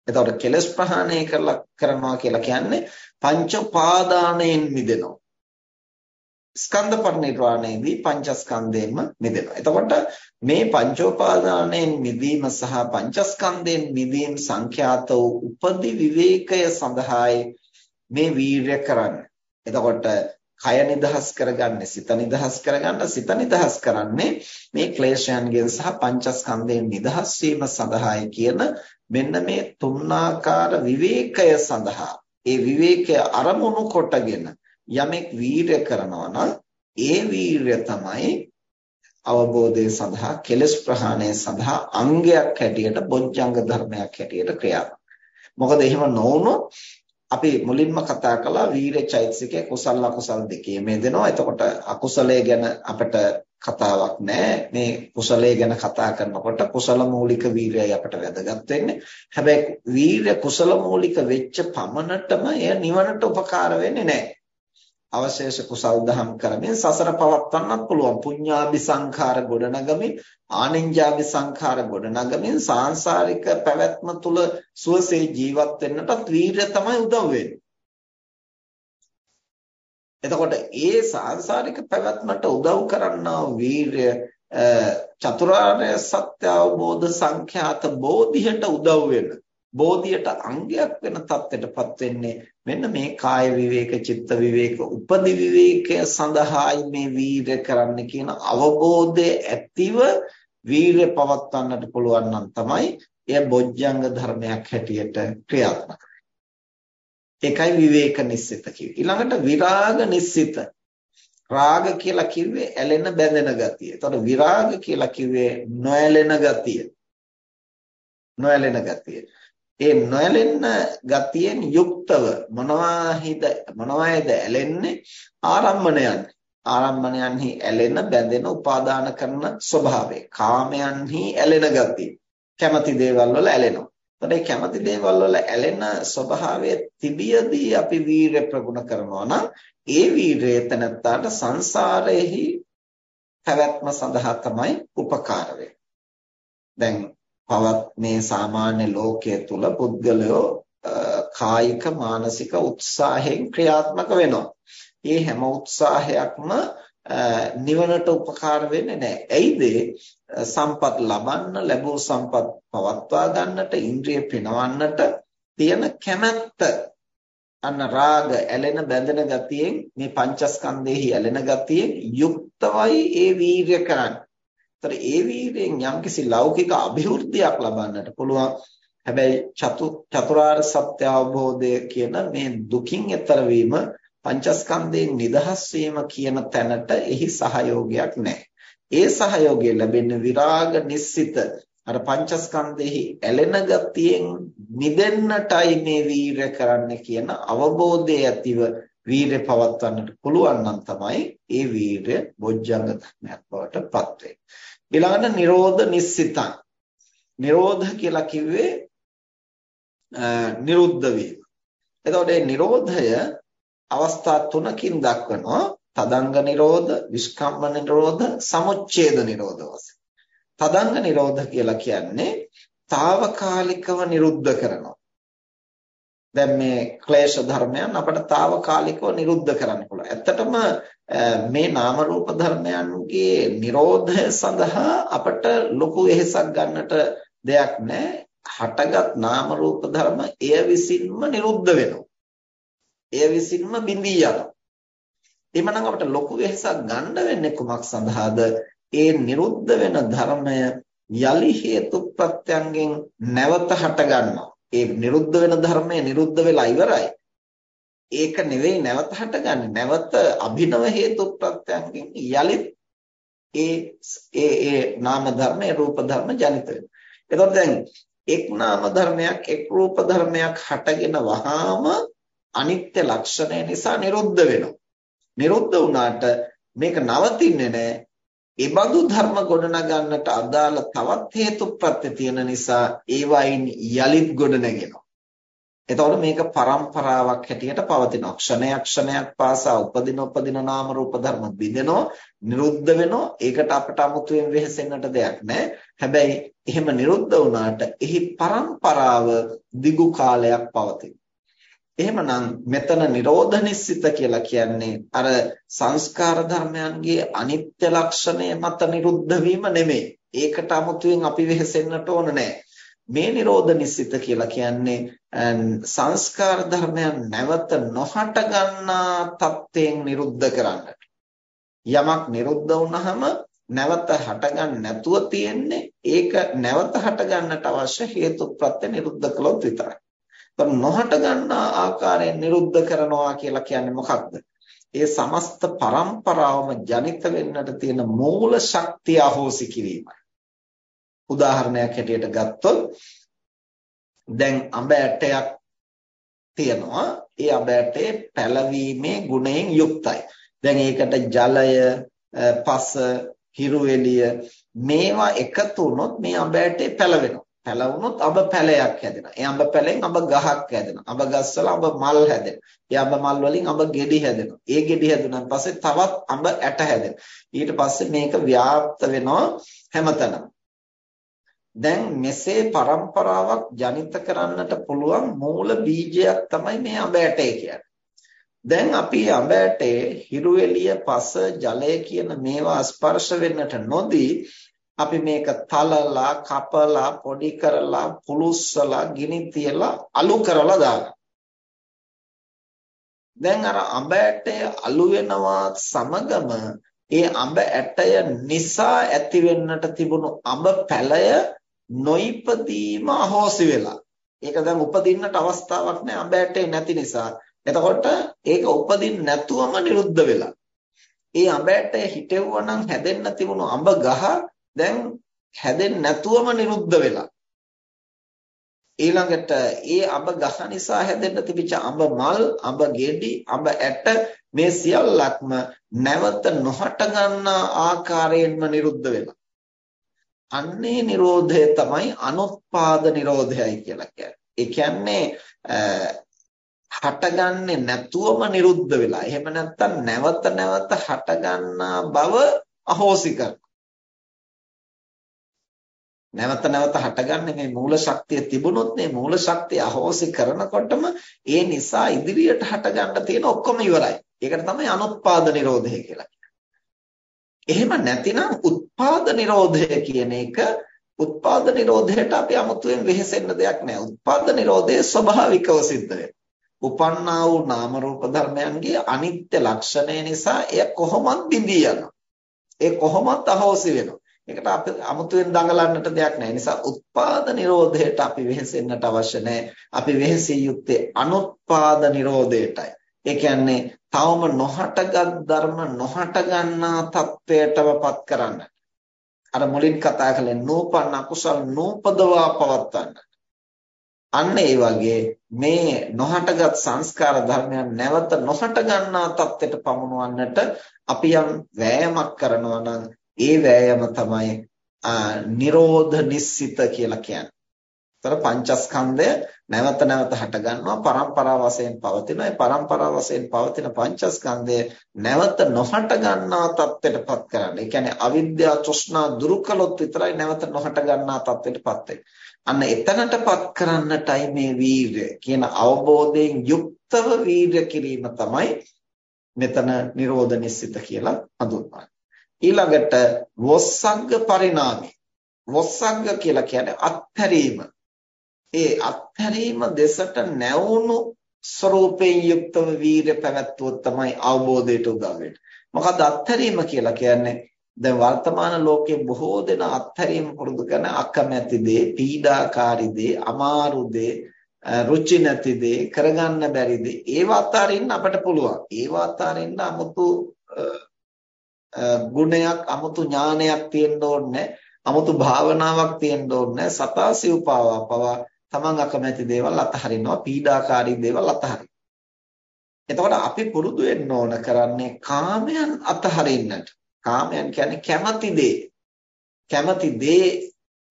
එතකොට කෙලස් ප්‍රහාණය කරලා කරනවා කියලා කියන්නේ පංච උපාදානයෙන් මිදෙනවා ස්කන්ධ පරිනිර්වාණයේදී පංචස්කන්ධයෙන්ම මිදෙනවා. එතකොට මේ පංචෝපාදානයෙන් මිදීම සහ පංචස්කන්ධයෙන් මිදීම සංඛ්‍යාත වූ උපදි විවේකය සඳහායි මේ වීරය කරන්නේ. එතකොට කය නිදහස් කරගන්නේ සිත නිදහස් කරගන්න සිත නිදහස් කරන්නේ මේ ක්ලේශයන්ගෙන් සහ පංචස්කන්ධයෙන් නිදහස් වීම සඳහායි කියන මෙන්න මේ තුන්ආකාර විවේකය සඳහා ඒ විවේකය අරමුණු කොටගෙන යමෙක් වීරය කරනවා නම් ඒ වීරය තමයි අවබෝධය සඳහා කෙලස් ප්‍රහාණය සඳහා අංගයක් හැටියට බොජ්ජංග ධර්මයක් හැටියට ක්‍රියාත්මක. මොකද එහෙම නොවුනොත් අපි මුලින්ම කතා කළා වීර චෛතසිකය කුසල අකුසල දෙකේම දෙනවා. එතකොට අකුසලයේ ගැන අපිට කතාවක් නැහැ. මේ කුසලයේ ගැන කතා කරනකොට කුසල මූලික වීරයයි අපිට වැදගත් වෙන්නේ. හැබැයි වීර කුසල මූලික වෙච්ච පමණටම එය නිවනට උපකාර වෙන්නේ නැහැ. අවශේෂ කුසල් දහම් කරමින් සසර පවත්වන්නත් පුළුවන් පුඤ්ඤාභි සංඛාර ගොඩනගමින් ආනින්ජාභි සංඛාර ගොඩනගමින් සාංශාරික පැවැත්ම තුල සුවසේ ජීවත් වෙන්නටත් වීරය තමයි උදව් වෙන්නේ. එතකොට ඒ සාංශාරික පැවැත්මට උදව් කරන්නා වීරය චතුරාර්ය සත්‍ය අවබෝධ සංඛ්‍යාත බෝධියට උදව් වෙනවා. බෝධියට අංගයක් වෙන தත්ත්වයටපත් වෙන්නේ මෙන්න මේ කාය විවේක චිත්ත විවේක උපදි විවේකය සඳහායි මේ වීරය කරන්න කියන අවබෝධය ඇතිව වීරය පවත්වන්නට පුළුවන් නම් තමයි එය බොජ්ජංග ධර්මයක් හැටියට ක්‍රියාත්මක ඒකයි විවේක නිස්සිත කිව්වේ ඊළඟට විරාග නිස්සිත රාග කියලා කිව්වේ ඇලෙන බැඳෙන ගතිය. එතකොට විරාග කියලා කිව්වේ නොඇලෙන ගතිය. නොඇලෙන ගතිය. ඒ නොඇලෙන්න ගතියෙන් යුක්තව මොනවාහිද මොනවායිද ඇලෙන්නේ? ආරම්මණයන්. ආරම්මණයන්හි ඇලෙන බැඳෙන උපාදාන කරන ස්වභාවය. කාමයන්හි ඇලෙන ගතිය. කැමති දේවල් වල ඇලෙනවා. එතකොට කැමති දේවල් වල ඇලෙන ස්වභාවය තිබියදී අපි වීරය ප්‍රගුණ කරනවා නම් ඒ වීරය තනත්තාට සංසාරයේහි පැවැත්ම සඳහා තමයි උපකාර දැන් පවත් මේ සාමාන්‍ය ලෝකයේ තුල පුද්ගලයෝ කායික මානසික උත්සාහයෙන් ක්‍රියාත්මක වෙනවා. මේ හැම උත්සාහයක්ම නිවනට උපකාර වෙන්නේ නැහැ. ඇයිද? සම්පත් ලබන්න, ලැබූ සම්පත් පවත්වා ගන්නට, ඉන්ද්‍රිය පිනවන්නට තියෙන කැමැත්ත අන්න රාග ඇලෙන බැඳෙන ගතියෙන් මේ පංචස්කන්ධෙහි ඇලෙන ගතියෙන් යුක්තවයි ඒ වීර්ය කරන්නේ. ඒතර ඒ වීර්යෙන් යම්කිසි ලෞකික અભිවෘද්ධියක් ලබන්නට පුළුවන්. හැබැයි චතු චතුරාර්ය සත්‍ය අවබෝධය කියන මේ දුකින් එතර වීම පංචස්කන්ධයෙන් නිදහස් වීම කියන තැනට එහි සහයෝගයක් නැහැ. ඒ සහයෝගය ලැබෙන්නේ විරාග නිස්සිත අර පංචස්කන්ධෙහි ඇලෙන ගතියෙන් මිදෙන්නටයි මේ වීරය කරන්න කියන අවබෝධය ඇතිව වීරය පවත්වන්නට පුළුවන් නම් තමයි ඒ වීරය බොජ්ජංග ධර්මයක් බවට පත් වෙන්නේ. ඊළඟට නිරෝධ නිස්සිතං. නිරෝධ කියලා කිව්වේ නිරුද්ධ වීම. එතකොට මේ නිරෝධය අවස්ථා තුනකින් දක්වනවා. තදංග නිරෝධ, විස්කම්ම නිරෝධ, සමුච්ඡේද නිරෝධ වශයෙන්. තදංග නිරෝධ කියලා කියන්නේ తాවකාලිකව නිරුද්ධ කරනවා. දැන් මේ ක්ලේශ ධර්මයන් අපිට తాවකාලිකව නිරුද්ධ කරන්න පුළුවන්. ඇත්තටම මේ නාම රූප ධර්මයන්ගේ Nirodha සඳහා අපිට ලොකු වෙහෙසක් ගන්නට දෙයක් නැහැ. හටගත් නාම රූප ධර්ම එය විසින්ම නිරුද්ධ වෙනවා. එය විසින්ම බිඳී යනවා. එhmenan අපිට ලොකු වෙහෙසක් ගන්න වෙන්නේ කුමක් සඳහාද? ඒ නිරුද්ධ වෙන ධර්මය යලි හේතු ප්‍රත්‍යයෙන් නැවත හට ගන්නවා. ඒ නිරුද්ධ වෙන ධර්මය නිරුද්ධ වෙලා ඉවරයි. ඒක නෙවෙයි නැවත හටගන්නේ. නැවත අභිනව හේතු ප්‍රත්‍යයෙන් යලිත් ඒ ඒ ඒ නාම ධර්මයේ රූප ධර්ම ජනිත වෙනවා. එතකොට දැන් එක් නාම ධර්මයක් එක් රූප ධර්මයක් හටගෙන වහාම අනිත්‍ය ලක්ෂණය නිසා නිරුද්ධ වෙනවා. නිරුද්ධ වුණාට මේක නවතින්නේ නැහැ. ඒබඳු ධර්ම ගොඩනගන්නට අදාළ තවත් හේතුප්‍රත්‍ය තියෙන නිසා ඒවයින් යලිත් ගොඩනගෙනවා. එතකොට මේක પરම්පරාවක් හැටියට පවතින ක්ෂණය ක්ෂණයක් පාසා උපදින උපදින නාම රූප ධර්ම බිඳෙනවා නිරුද්ධ වෙනවා. ඒකට අපට 아무තුවෙන් වෙහෙසෙන්නට දෙයක් නැහැ. හැබැයි එහෙම නිරුද්ධ වුණාට එහි પરම්පරාව දිගු කාලයක් පවතින එහෙමනම් මෙතන නිරෝධ නිස්සිත කියලා කියන්නේ අර සංස්කාර ධර්මයන්ගේ අනිත්‍ය ලක්ෂණය මත නිරුද්ධ වීම නෙමෙයි. ඒකට 아무තුවෙන් අපි වෙහෙසෙන්නට ඕන නැහැ. මේ නිරෝධ නිස්සිත කියලා කියන්නේ සංස්කාර ධර්මයන් නැවත නොහට ගන්නා තත්ත්වයෙන් නිරුද්ධ කරන්නට. යමක් නිරුද්ධ වුණාම නැවත හටගන්න නැතුව තියෙන්නේ ඒක නැවත හටගන්නට අවශ්‍ය හේතු ප්‍රත්‍ය නිරුද්ධ කළොත් විතරයි. නොහට ගන්නා ආකාරයෙන් නිරුද්ධ කරනවා කියලා කියන්නේ මොකක්ද? ඒ සමස්ත પરම්පරාවම ජනිත වෙන්නට තියෙන මූල ශක්තිය අහෝසි කිරීමයි. උදාහරණයක් හැටියට ගත්තොත් දැන් අඹ ඇටයක් තියෙනවා. ඒ අඹ ඇටේ පැලවීමේ ගුණයෙන් යුක්තයි. දැන් ඒකට ජලය, පස, හිරු එළිය මේවා එකතු වුණොත් මේ අඹ ඇටේ පැලවෙනවා. පැලවුනොත් අඹ පැලයක් හැදෙනවා. ඒ අඹ පැලෙන් අඹ ගහක් හැදෙනවා. අඹ ගස්වල අඹ මල් හැදෙනවා. ඒ අඹ මල් වලින් අඹ ගෙඩි හැදෙනවා. ඒ ගෙඩි හැදුනන් පස්සේ තවත් අඹ ඇට හැදෙනවා. ඊට පස්සේ මේක ව්‍යාප්ත වෙනවා හැමතැනම. දැන් මෙසේ પરම්පරාවක් ජනිත කරන්නට පුළුවන් මූල බීජයක් තමයි මේ අඹ ඇටේ කියන්නේ. දැන් අපි අඹ ඇටේ හිරු එළිය පස ජලය කියන මේවා ස්පර්ශ වෙන්නට නොදී අපි මේක තලලා කපලා පොඩි කරලා පුලුස්සලා ගිනි තියලා අලු කරලා දානවා. දැන් අර අඹ ඇටය අලු වෙනවා සමගම ඒ අඹ ඇටය නිසා ඇති වෙන්නට තිබුණු අඹ පැලය නොයිපදීම අහෝසි වෙලා. ඒක දැන් උපදින්නට අවස්ථාවක් නැහැ අඹ ඇටේ නැති නිසා. එතකොට ඒක උපදින්න නැතුවම නිරුද්ධ වෙලා. ඒ අඹ ඇටය හිටෙව්වනම් හැදෙන්න තිබුණු අඹ ගහ දැන් හැදෙන්නේ නැතුවම නිරුද්ධ වෙලා. ඊළඟට ඒ අඹ ගහ නිසා හැදෙන්න තිබිච්ච අඹ මල්, අඹ ගෙඩි, අඹ ඇට මේ සියල්ලක්ම නැවත නොහට ගන්නා ආකාරයෙන්ම නිරුද්ධ වෙනවා. අන්නේ Nirodhaය තමයි අනුත්පාද Nirodhayයි කියලා කියන්නේ. ඒ කියන්නේ හටගන්නේ නැතුවම නිරුද්ධ වෙලා. එහෙම නැත්නම් නැවත නැවත හටගන්නා බව අහෝසි කරනවා. නැවත නැවත හටගන්නේ මේ මූල ශක්තිය තිබුණොත් මේ මූල ශක්තිය අහෝසි කරනකොටම ඒ නිසා ඉදිරියට හටගන්න තියෙන ඔක්කොම ඉවරයි. ඒකට තමයි අනුත්පාද නිරෝධය කියලා එහෙම නැතිනම් උත්පාද නිරෝධය කියන එක උත්පාද නිරෝධයට අපි 아무තුවෙන් වෙහෙසෙන්න දෙයක් නැහැ. උත්පාද නිරෝධය ස්වභාවිකව සිද්ධ වෙනවා. උපන්නා වූ නාම රූප ධර්මයන්ගේ අනිත්‍ය ලක්ෂණය නිසා එය කොහොමත් බිඳී යනවා. ඒ කොහොමත් අහෝසි වෙනවා. ඒකට අපි අමුතුවෙන් දඟලන්නට දෙයක් නැහැ. නිසා උත්පාද නිරෝධයට අපි වෙහෙසෙන්නට අවශ්‍ය නැහැ. අපි වෙහෙසිය යුත්තේ අනුත්පාද නිරෝධයටයි. ඒ කියන්නේ තවම නොහටගත් ධර්ම නොහට ගන්නා තත්වයටමපත් කරන්න. අර මුලින් කතා කළේ නූපන්න අකුසල් නූපදවා පවත්වන්න. අන්න ඒ වගේ මේ නොහටගත් සංස්කාර ධර්මයන් නැවත නොහට ගන්නා තත්ත්වයට පමුණවන්නට අපි යම් වෑයමක් කරනවා නම් ඒ වෑයම තමයි නිරෝධ නිස්සිත කියලා කියන්නේ. ඒතර පංචස්කන්ධය නැවත නැවත හට ගන්නවා පරම්පරා වශයෙන් පවතින ඒ පරම්පරා වශයෙන් පවතින පංචස්කන්ධය නැවත නොහට ගන්නා තත්ත්වයටපත් කරන්න. ඒ කියන්නේ අවිද්‍යාව තෘෂ්ණා දුරු කළොත් විතරයි නැවත නොහට ගන්නා තත්ත්වයටපත් අන්න එතනටපත් කරන්නටයි මේ වීර්ය කියන අවබෝධයෙන් යුක්තව වීර්ය කිරීම තමයි මෙතන නිරෝධ නිස්සිත කියලා හඳුන්වන්නේ. ඊළඟට වොස්සග්ග පරිණාමය. වොස්සග්ග කියලා කියන්නේ අත්හැරීම. ඒ අත්හැරීම දෙසට නැවුණු ස්වરૂපයෙන් යුක්තව වීරය පැවැත්වුවොත් තමයි අවබෝධයට උදා වෙන්නේ. මොකද අත්හැරීම කියලා කියන්නේ දැන් වර්තමාන ලෝකයේ බොහෝ දෙනා අත්හැරීම පුරුදු කරන අකමැති දේ පීඩාකාරී දේ අමාරු දේ රුචි නැති දේ කරගන්න බැරි දේ ඒව අතාරින්න අපට පුළුවන්. ඒව අතාරින්න 아무තු ගුණයක් 아무තු ඥානයක් තියෙන්න ඕනේ 아무තු භාවනාවක් තියෙන්න ඕනේ සතා සිව්පාවා පවා තමන් අකමැති දේවල් අතහරිනවා. පීඩාකාරී දේවල් අතහරිනවා. එතකොට අපි පුරුදු වෙන්න ඕන කරන්නේ කාමයන් අතහරින්නට. කාමයන් කියන්නේ කැමති දේ. කැමති දේ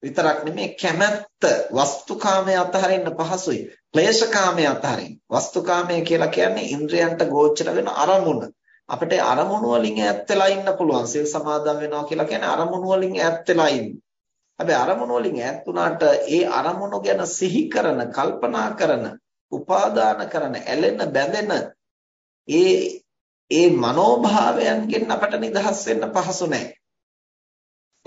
විතරක් නෙමෙයි කැමැත්ත. වස්තුකාමයේ අතහරින්න පහසුයි. ක්ලේශකාමයේ අතහරින්න. වස්තුකාමය කියලා කියන්නේ ඉන්ද්‍රයන්ට ගෝචර වෙන අරමුණ. අපිට අරමුණු වලින් ඈත් වෙලා ඉන්න පුළුවන් සිල් සමාදන් වෙනවා කියලා කියන්නේ අරමුණු වලින් ඈත් වෙලා ඉන්න හැබැයි අරමුණු වලින් ඈත් වුණාට ඒ අරමුණු ගැන සිහි කරන, කල්පනා කරන, උපාදාන කරන, ඇලෙන, බැඳෙන ඒ ඒ මනෝභාවයන්ගෙන් අපට නිදහස් වෙන්න පහසු නැහැ.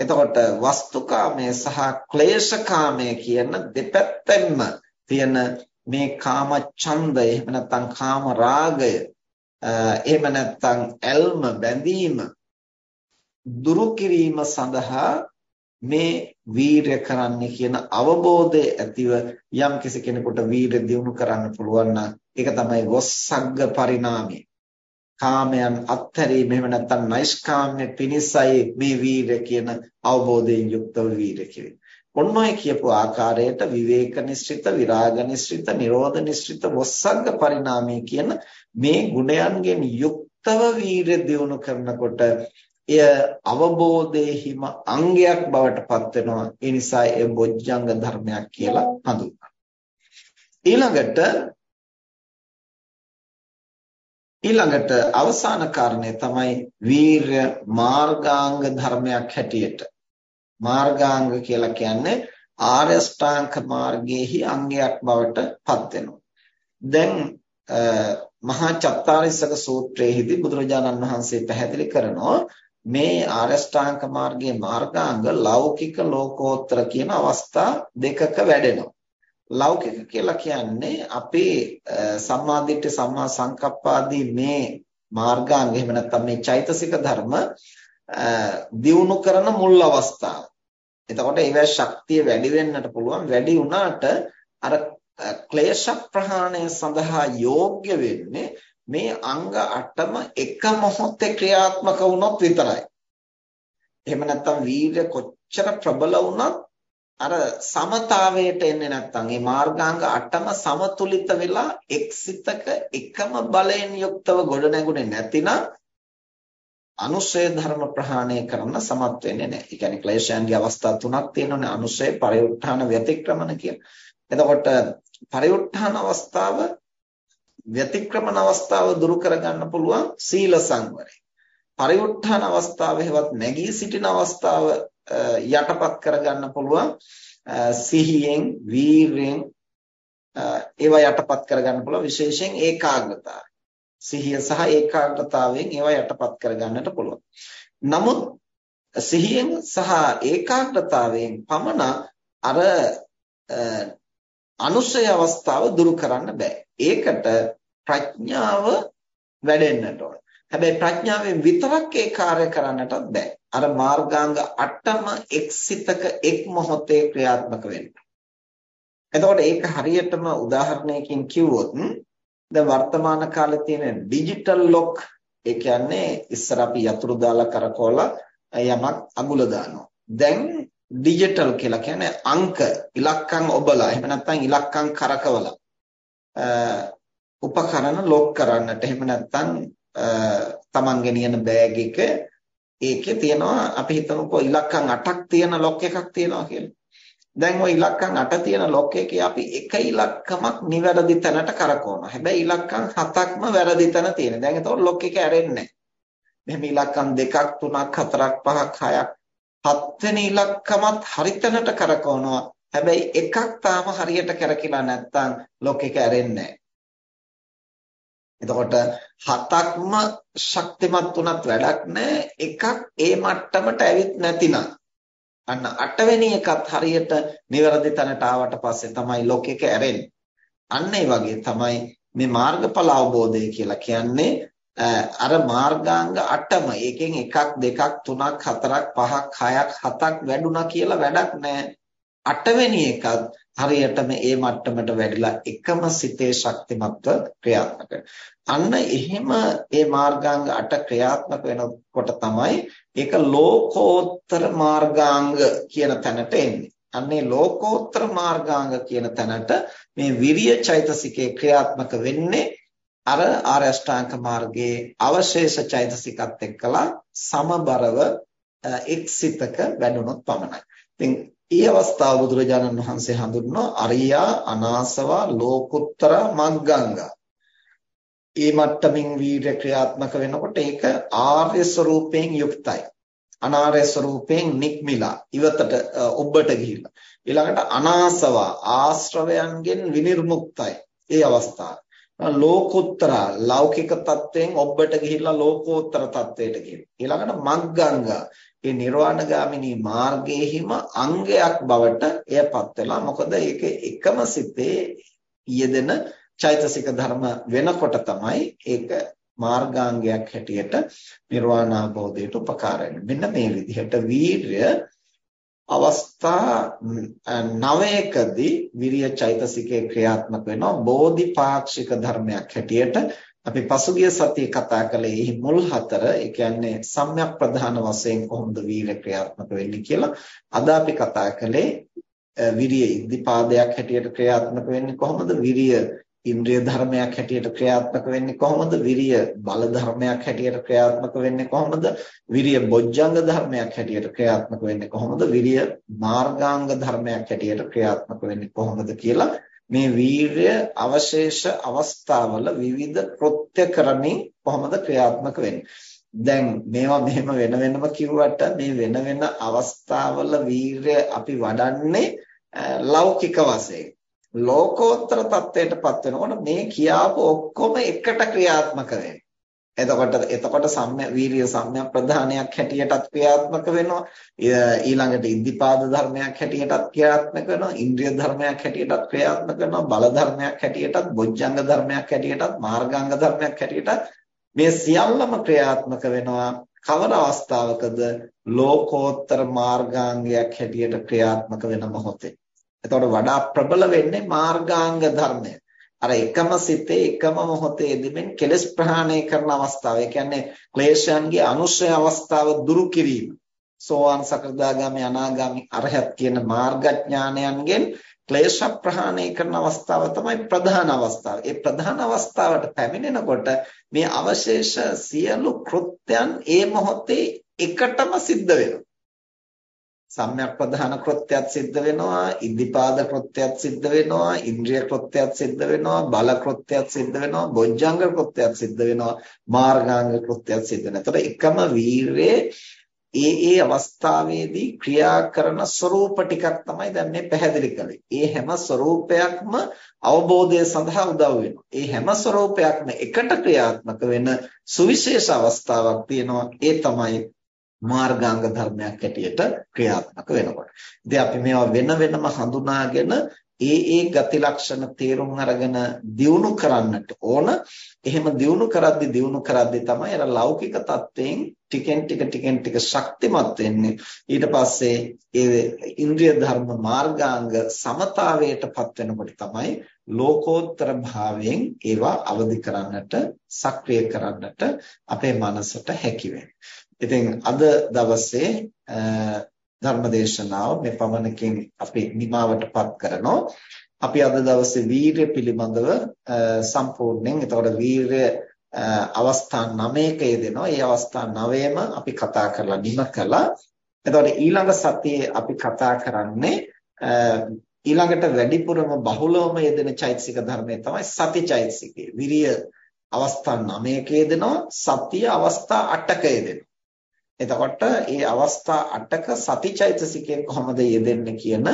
එතකොට වස්තුකාමය සහ ක්ලේශකාමය කියන දෙපැත්තෙන්ම තියෙන මේ කාම ඡන්දය එහෙම නැත්නම් කාම රාගය එහෙම නැත්නම් ඇල්ම බැඳීම දුරු කිරීම සඳහා මේ වීරය කරන්නේ කියන අවබෝධය ඇතිව යම් කිසි කෙනෙකුට වීරය දියුණු කරන්න පුළුවන් නම් ඒක තමයි වොස්සග්ග පරිණාමය. කාමයන් අත්හැරීම එහෙම නැත්නම් නෛෂ්කාම්‍ය පිනිසයි මේ වීරය කියන අවබෝධයෙන් යුක්තව වීරය කිරීම. ඔන්න ඔය කියපු ආකාරයට විවේක නිශ්චිත විරාග නිශ්චිත නිරෝධ නිශ්චිත වොස්සග්ග පරිණාමය කියන මේ ගුණයන්ගෙන් යුක්තව වීරය දියුණු කරනකොට එය අවබෝධයේහිම අංගයක් බවට පත් වෙනවා. ඒ නිසා එය බොජ්ජංග ධර්මයක් කියලා හඳුන්වනවා. ඊළඟට ඊළඟට අවසාන කාරණය තමයි වීරය මාර්ගාංග ධර්මයක් හැටියට. මාර්ගාංග කියලා කියන්නේ ආර්ය ශ්‍රාංක මාර්ගයේහි අංගයක් බවට පත් වෙනවා. දැන් මහා චත්තාරිසක සූත්‍රයේදී බුදුරජාණන් වහන්සේ පැහැදිලි කරනවා මේ ආරෂ්ඨාංග මාර්ගයේ මාර්ගාංග ලෞකික ලෝකෝත්තර කියන අවස්ථා දෙකක වැඩෙනවා. ලෞකික කියලා කියන්නේ අපේ සම්මාදිට්ඨි සම්මා සංකප්පාදී මේ මාර්ගාංග එහෙම නැත්නම් මේ චෛතසික ධර්ම දියුණු කරන මුල් අවස්ථාව. එතකොට ඒවැ ශක්තිය වැඩි වෙන්නට පුළුවන් වැඩි වුණාට අර ක්ලේශ ප්‍රහාණය සඳහා යෝග්‍ය වෙන්නේ මේ අංග 8ම එක මොහොතේ ක්‍රියාත්මක වුණොත් විතරයි. එහෙම නැත්නම් වීර්ය කොච්චර ප්‍රබල වුණත් අර සමතාවයට එන්නේ නැත්නම් මේ මාර්ගාංග 8ම සමතුලිත වෙලා එක්සිතක එකම බලයෙන් යුක්තව ගොඩ නැගුණේ නැතිනම් අනුශය ධර්ම ප්‍රහාණය කරන්න සමත් වෙන්නේ නැහැ. ඒ කියන්නේ ක්ලේශයන්ගේ අවස්ථා තුනක් තියෙනවානේ අනුශය, පරිඋත්ථාන, ව්‍යතික්‍රමන කියන. එතකොට පරිඋත්ථාන අවස්ථාව ව්‍යතික්‍රමන අවස්ථාව දුරු කරගන්න පුළුවන් සීල සංවරය. පරිඋත්ථාන අවස්ථාවෙහිවත් නැගී සිටින අවස්ථාව යටපත් කරගන්න පුළුවන් සිහියෙන්, වීරයෙන් ඒවා යටපත් කරගන්න පුළුවන් විශේෂයෙන් ඒකාග්‍රතාවය. සිහිය සහ ඒකාග්‍රතාවයෙන් ඒවා යටපත් කරගන්නට පුළුවන්. නමුත් සිහියෙන් සහ ඒකාග්‍රතාවයෙන් පමණ අර අනුසය අවස්ථාව දුරු කරන්න බෑ. ඒකට ප්‍රඥාව වැඩෙන්නට ඕන. හැබැයි ප්‍රඥාවෙන් විතරක් ඒ කාර්ය කරන්නටත් බෑ. අර මාර්ගාංග 8ම එක්සිතක එක් මොහොතේ ක්‍රියාත්මක වෙන්න. එතකොට ඒක හරියටම උදාහරණයකින් කිව්වොත් දැන් වර්තමාන කාලේ තියෙන ඩිජිටල් ලොක් ඒ කියන්නේ ඉස්සර අපි යතුරු දාලා කරකවලා යමක් අගුල දානවා. දැන් ඩිජිටල් කියලා කියන්නේ අංක ඉලක්කම් ඔබලා එහෙම නැත්නම් ඉලක්කම් කරකවලා උපකරණ ලොක් කරන්නට එහෙම නැත්නම් තමන් ගෙනියන බෑග් එක ඒකේ තියෙනවා අපි හිතමුකෝ ඉලක්කම් 8ක් තියෙන ලොක් එකක් තියෙනවා කියලා. දැන් ওই ඉලක්කම් 8 තියෙන ලොක් එකේ අපි එක ඉලක්කමක් නිවැරදි තැනට කරකවනවා. හැබැයි ඉලක්කම් 7ක්ම වැරදි තැන තියෙනවා. දැන් ඒතකොට ලොක් එක ඇරෙන්නේ නැහැ. මෙහෙම ඉලක්කම් 2ක් 3ක් 4ක් 5ක් 6ක් හත් වෙනි ඉලක්කමත් හරි තැනට කරකවනවා. හැබැයි එකක් තාම හරියට කරකිලා නැත්නම් ලොක් එක ඇරෙන්නේ නැහැ. එතකොට හතක්ම ශක්තිමත් වුණත් වැඩක් නැහැ. එකක් ඒ මට්ටමට ඇවිත් නැතිනම් අන්න අටවෙනි එකත් හරියට නිවැරදි තැනට ආවට පස්සේ තමයි ලොක් එක ඇරෙන්නේ. අන්න ඒ වගේ තමයි මේ මාර්ගඵල අවබෝධය කියලා කියන්නේ අර මාර්ගාංග 8ම ඒකෙන් 1 2 3ක් 4ක් 5ක් 6ක් 7ක් වැඩුණා කියලා වැඩක් නැහැ. අටවෙනි එකත් හරියටම ඒ මට්ටමට වැඩිලා එකම සිතේ ශක්තිමත්ව ක්‍රියාත්මක අන්න එහෙම ඒ මාර්ගාංග 8 ක්‍රියාත්මක වෙනකොට තමයි ඒක ලෝකෝත්තර මාර්ගාංග කියන තැනට එන්නේ. අන්නේ ලෝකෝත්තර මාර්ගාංග කියන තැනට මේ විරිය චෛතසිකේ ක්‍රියාත්මක වෙන්නේ අර ආර්ය අෂ්ටාංග මාර්ගයේ අවශේෂ චෛතසිකත් එක්කලා සමබරව එක්සිතක වැඩුණොත් පමණයි. ඉතින් ඊ අවස්ථාව බුදුරජාණන් වහන්සේ හඳුන්වනවා අරියා අනාසවා ලෝකුත්තර මග්ගංගා. ඒ මට්ටමින් වීර්ය ක්‍රියාත්මක වෙනකොට ඒක ආර්ය ස්වરૂපයෙන් යුක්තයි. අනාර්ය ස්වરૂපයෙන් නික්මිලා ඉවතට ඔබට ගිහිලා. ඊළඟට අනාසවා ආශ්‍රවයන්ගෙන් විනිර්මුක්තයි. ඒ අවස්ථාව. ලෝකෝත්තර ලෞකික තත්වයෙන් ඔබට ගිහිල්ලා ලෝකෝත්තර තත්වයට ගිහින්. ඊළඟට මග්ගංගා. ඒ නිර්වාණගාමිනී මාර්ගයේහිම අංගයක් බවට එයපත් වෙලා මොකද ඒක එකම සිතේ යෙදෙන චෛතසික ධර්ම වෙනකොට තමයි ඒක මාර්ගාංගයක් හැටියට නිර්වාණ අවබෝධයට උපකාර මෙන්න මේ විදිහට වීරය අවස්ථා නවයකදී විරිය චෛතසිකේ ක්‍රියාත්මක වෙනවා බෝධිපාක්ෂික ධර්මයක් හැටියට අපි පසුගිය සතියේ කතා කළේ එහි මුල් හතර ඒ කියන්නේ සම්‍යක් ප්‍රධාන වශයෙන් කොහොමද වීර්ය ක්‍රියාත්මක වෙන්නේ කියලා. අද අපි කතා කළේ විරිය ඉද්ධිපාදයක් හැටියට ක්‍රියාත්මක වෙන්නේ කොහොමද? විරිය ඉන්ද්‍රිය ධර්මයක් හැටියට ක්‍රියාත්මක වෙන්නේ කොහොමද? විරිය බල ධර්මයක් හැටියට ක්‍රියාත්මක වෙන්නේ කොහොමද? විරිය බොජ්ජංග ධර්මයක් හැටියට ක්‍රියාත්මක වෙන්නේ කොහොමද? විරිය මාර්ගාංග ධර්මයක් හැටියට ක්‍රියාත්මක වෙන්නේ කොහොමද කියලා මේ වීරය අවශේෂ අවස්ථාවල විවිධ කෘත්‍ය කරමින් කොහොමද ක්‍රියාත්මක වෙන්නේ? දැන් මේවා මෙහෙම වෙන වෙනම කිව්වට මේ වෙන වෙන අවස්ථාවල වීරය අපි වඩන්නේ ලෞකික වශයෙන් ලෝකෝත්තර தත්වයටපත් වෙනකොට මේ කියාපු ඔක්කොම එකට ක්‍රියාත්මක වෙනවා. එතකොට එතකොට සම්ම්‍ය වීරිය සම්ම්‍ය ප්‍රධානයක් හැටියටත් ක්‍රියාත්මක වෙනවා. ඊළඟට ඉද්ධිපාද ධර්මයක් හැටියටත් ක්‍රියාත්මක වෙනවා. ඉන්ද්‍රිය ධර්මයක් හැටියටත් ක්‍රියාත්මක වෙනවා. බල ධර්මයක් හැටියටත් බොජ්ජංග ධර්මයක් හැටියටත් මාර්ගාංග ධර්මයක් හැටියටත් මේ සියල්ලම ක්‍රියාත්මක වෙනවා. කවර අවස්ථාවකද ලෝකෝත්තර මාර්ගාංගයක් හැටියට ක්‍රියාත්මක වෙන මොහොතේ එතකොට වඩා ප්‍රබල වෙන්නේ මාර්ගාංග ධර්මය. අර එකම සිතේ එකම මොහොතේ යෙදෙමින් කෙලස් ප්‍රහාණය කරන අවස්ථාව. ඒ කියන්නේ ක්ලේශයන්ගේ අනුශය අවස්ථාව දුරු කිරීම. සෝවාන් සකෘදාගාමි අනාගාමි අරහත් කියන මාර්ගඥානයන්ගෙන් ක්ලේශ ප්‍රහාණය කරන අවස්ථාව තමයි ප්‍රධාන අවස්ථාව. ඒ ප්‍රධාන අවස්ථාවට පැමිණෙනකොට මේ අවශේෂ සියලු කෘත්‍යයන් ඒ මොහොතේ එකටම සිද්ධ වෙනවා. සම්‍යක් ප්‍රධාන කෘත්‍යයක් සිද්ධ වෙනවා ඉද්ධිපාද කෘත්‍යයක් සිද්ධ වෙනවා ඉන්ද්‍රිය කෘත්‍යයක් සිද්ධ වෙනවා බල කෘත්‍යයක් සිද්ධ වෙනවා බොජ්ජංග කෘත්‍යයක් සිද්ධ වෙනවා මාර්ගාංග කෘත්‍යයක් සිද්ධ වෙනවා. එතකොට එකම වීරයේ ඒ ඒ අවස්ථාවේදී ක්‍රියා කරන ස්වરૂප ටිකක් තමයි දැන් මේ පැහැදිලි කරන්නේ. ඒ හැම ස්වરૂපයක්ම අවබෝධය සඳහා උදව් වෙනවා. ඒ හැම ස්වરૂපයක්ම එකට ක්‍රියාත්මක වෙන සුවිශේෂ අවස්ථාවක් තියෙනවා. ඒ තමයි මාර්ගාංග ධර්මයක් හැටියට ක්‍රියාත්මක වෙනකොට. ඉතින් අපි මේවා වෙන වෙනම හඳුනාගෙන ඒ ඒ ගති ලක්ෂණ තේරුම් අරගෙන දියුණු කරන්නට ඕන. එහෙම දියුණු කරද්දි දියුණු කරද්දි තමයි අර ලෞකික தත්වයෙන් ටිකෙන් ටික ටිකෙන් ටික ශක්තිමත් වෙන්නේ. ඊට පස්සේ ඒ ඉන්ද්‍රිය ධර්ම මාර්ගාංග සමතාවයටපත් වෙනකොට තමයි ලෝකෝත්තර භාවයෙන් ඒවා අවදි කරන්නට, සක්‍රිය කරන්නට අපේ මනසට හැකි ඉතින් අද දවසේ ධර්මදේශනාව මේ පමණකින් අපි නිමාවටපත් කරනවා. අපි අද දවසේ වීරය පිළිබඳව සම්පූර්ණයෙන් එතකොට වීරය අවස්ථා 9ක යෙදෙනවා. ඒ අවස්ථා 9ම අපි කතා කරලා නිම කළා. එතකොට ඊළඟ සතියේ අපි කතා කරන්නේ ඊළඟට වැඩිපුරම බහුලවම යෙදෙන චෛතසික ධර්මය තමයි සති චෛතසිකය. විරිය අවස්ථා 9ක යෙදෙනවා. සතිය අවස්ථා 8ක යෙදෙනවා. එතකොට මේ අවස්ථා 8ක සතිචෛතසිකයෙන් කොහොමද යෙදෙන්නේ කියන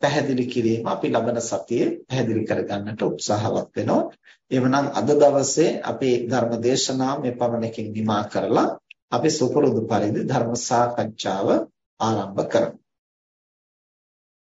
පැහැදිලි කිරීම අපි ලබන සතියේ පැහැදිලි කරගන්නට උත්සාහවත් වෙනවා. එවනම් අද දවසේ අපේ ධර්ම දේශනාව මේ පමණකින් නිමා කරලා අපි සුපුරුදු පරිදි ධර්ම සාකච්ඡාව ආරම්භ කරමු.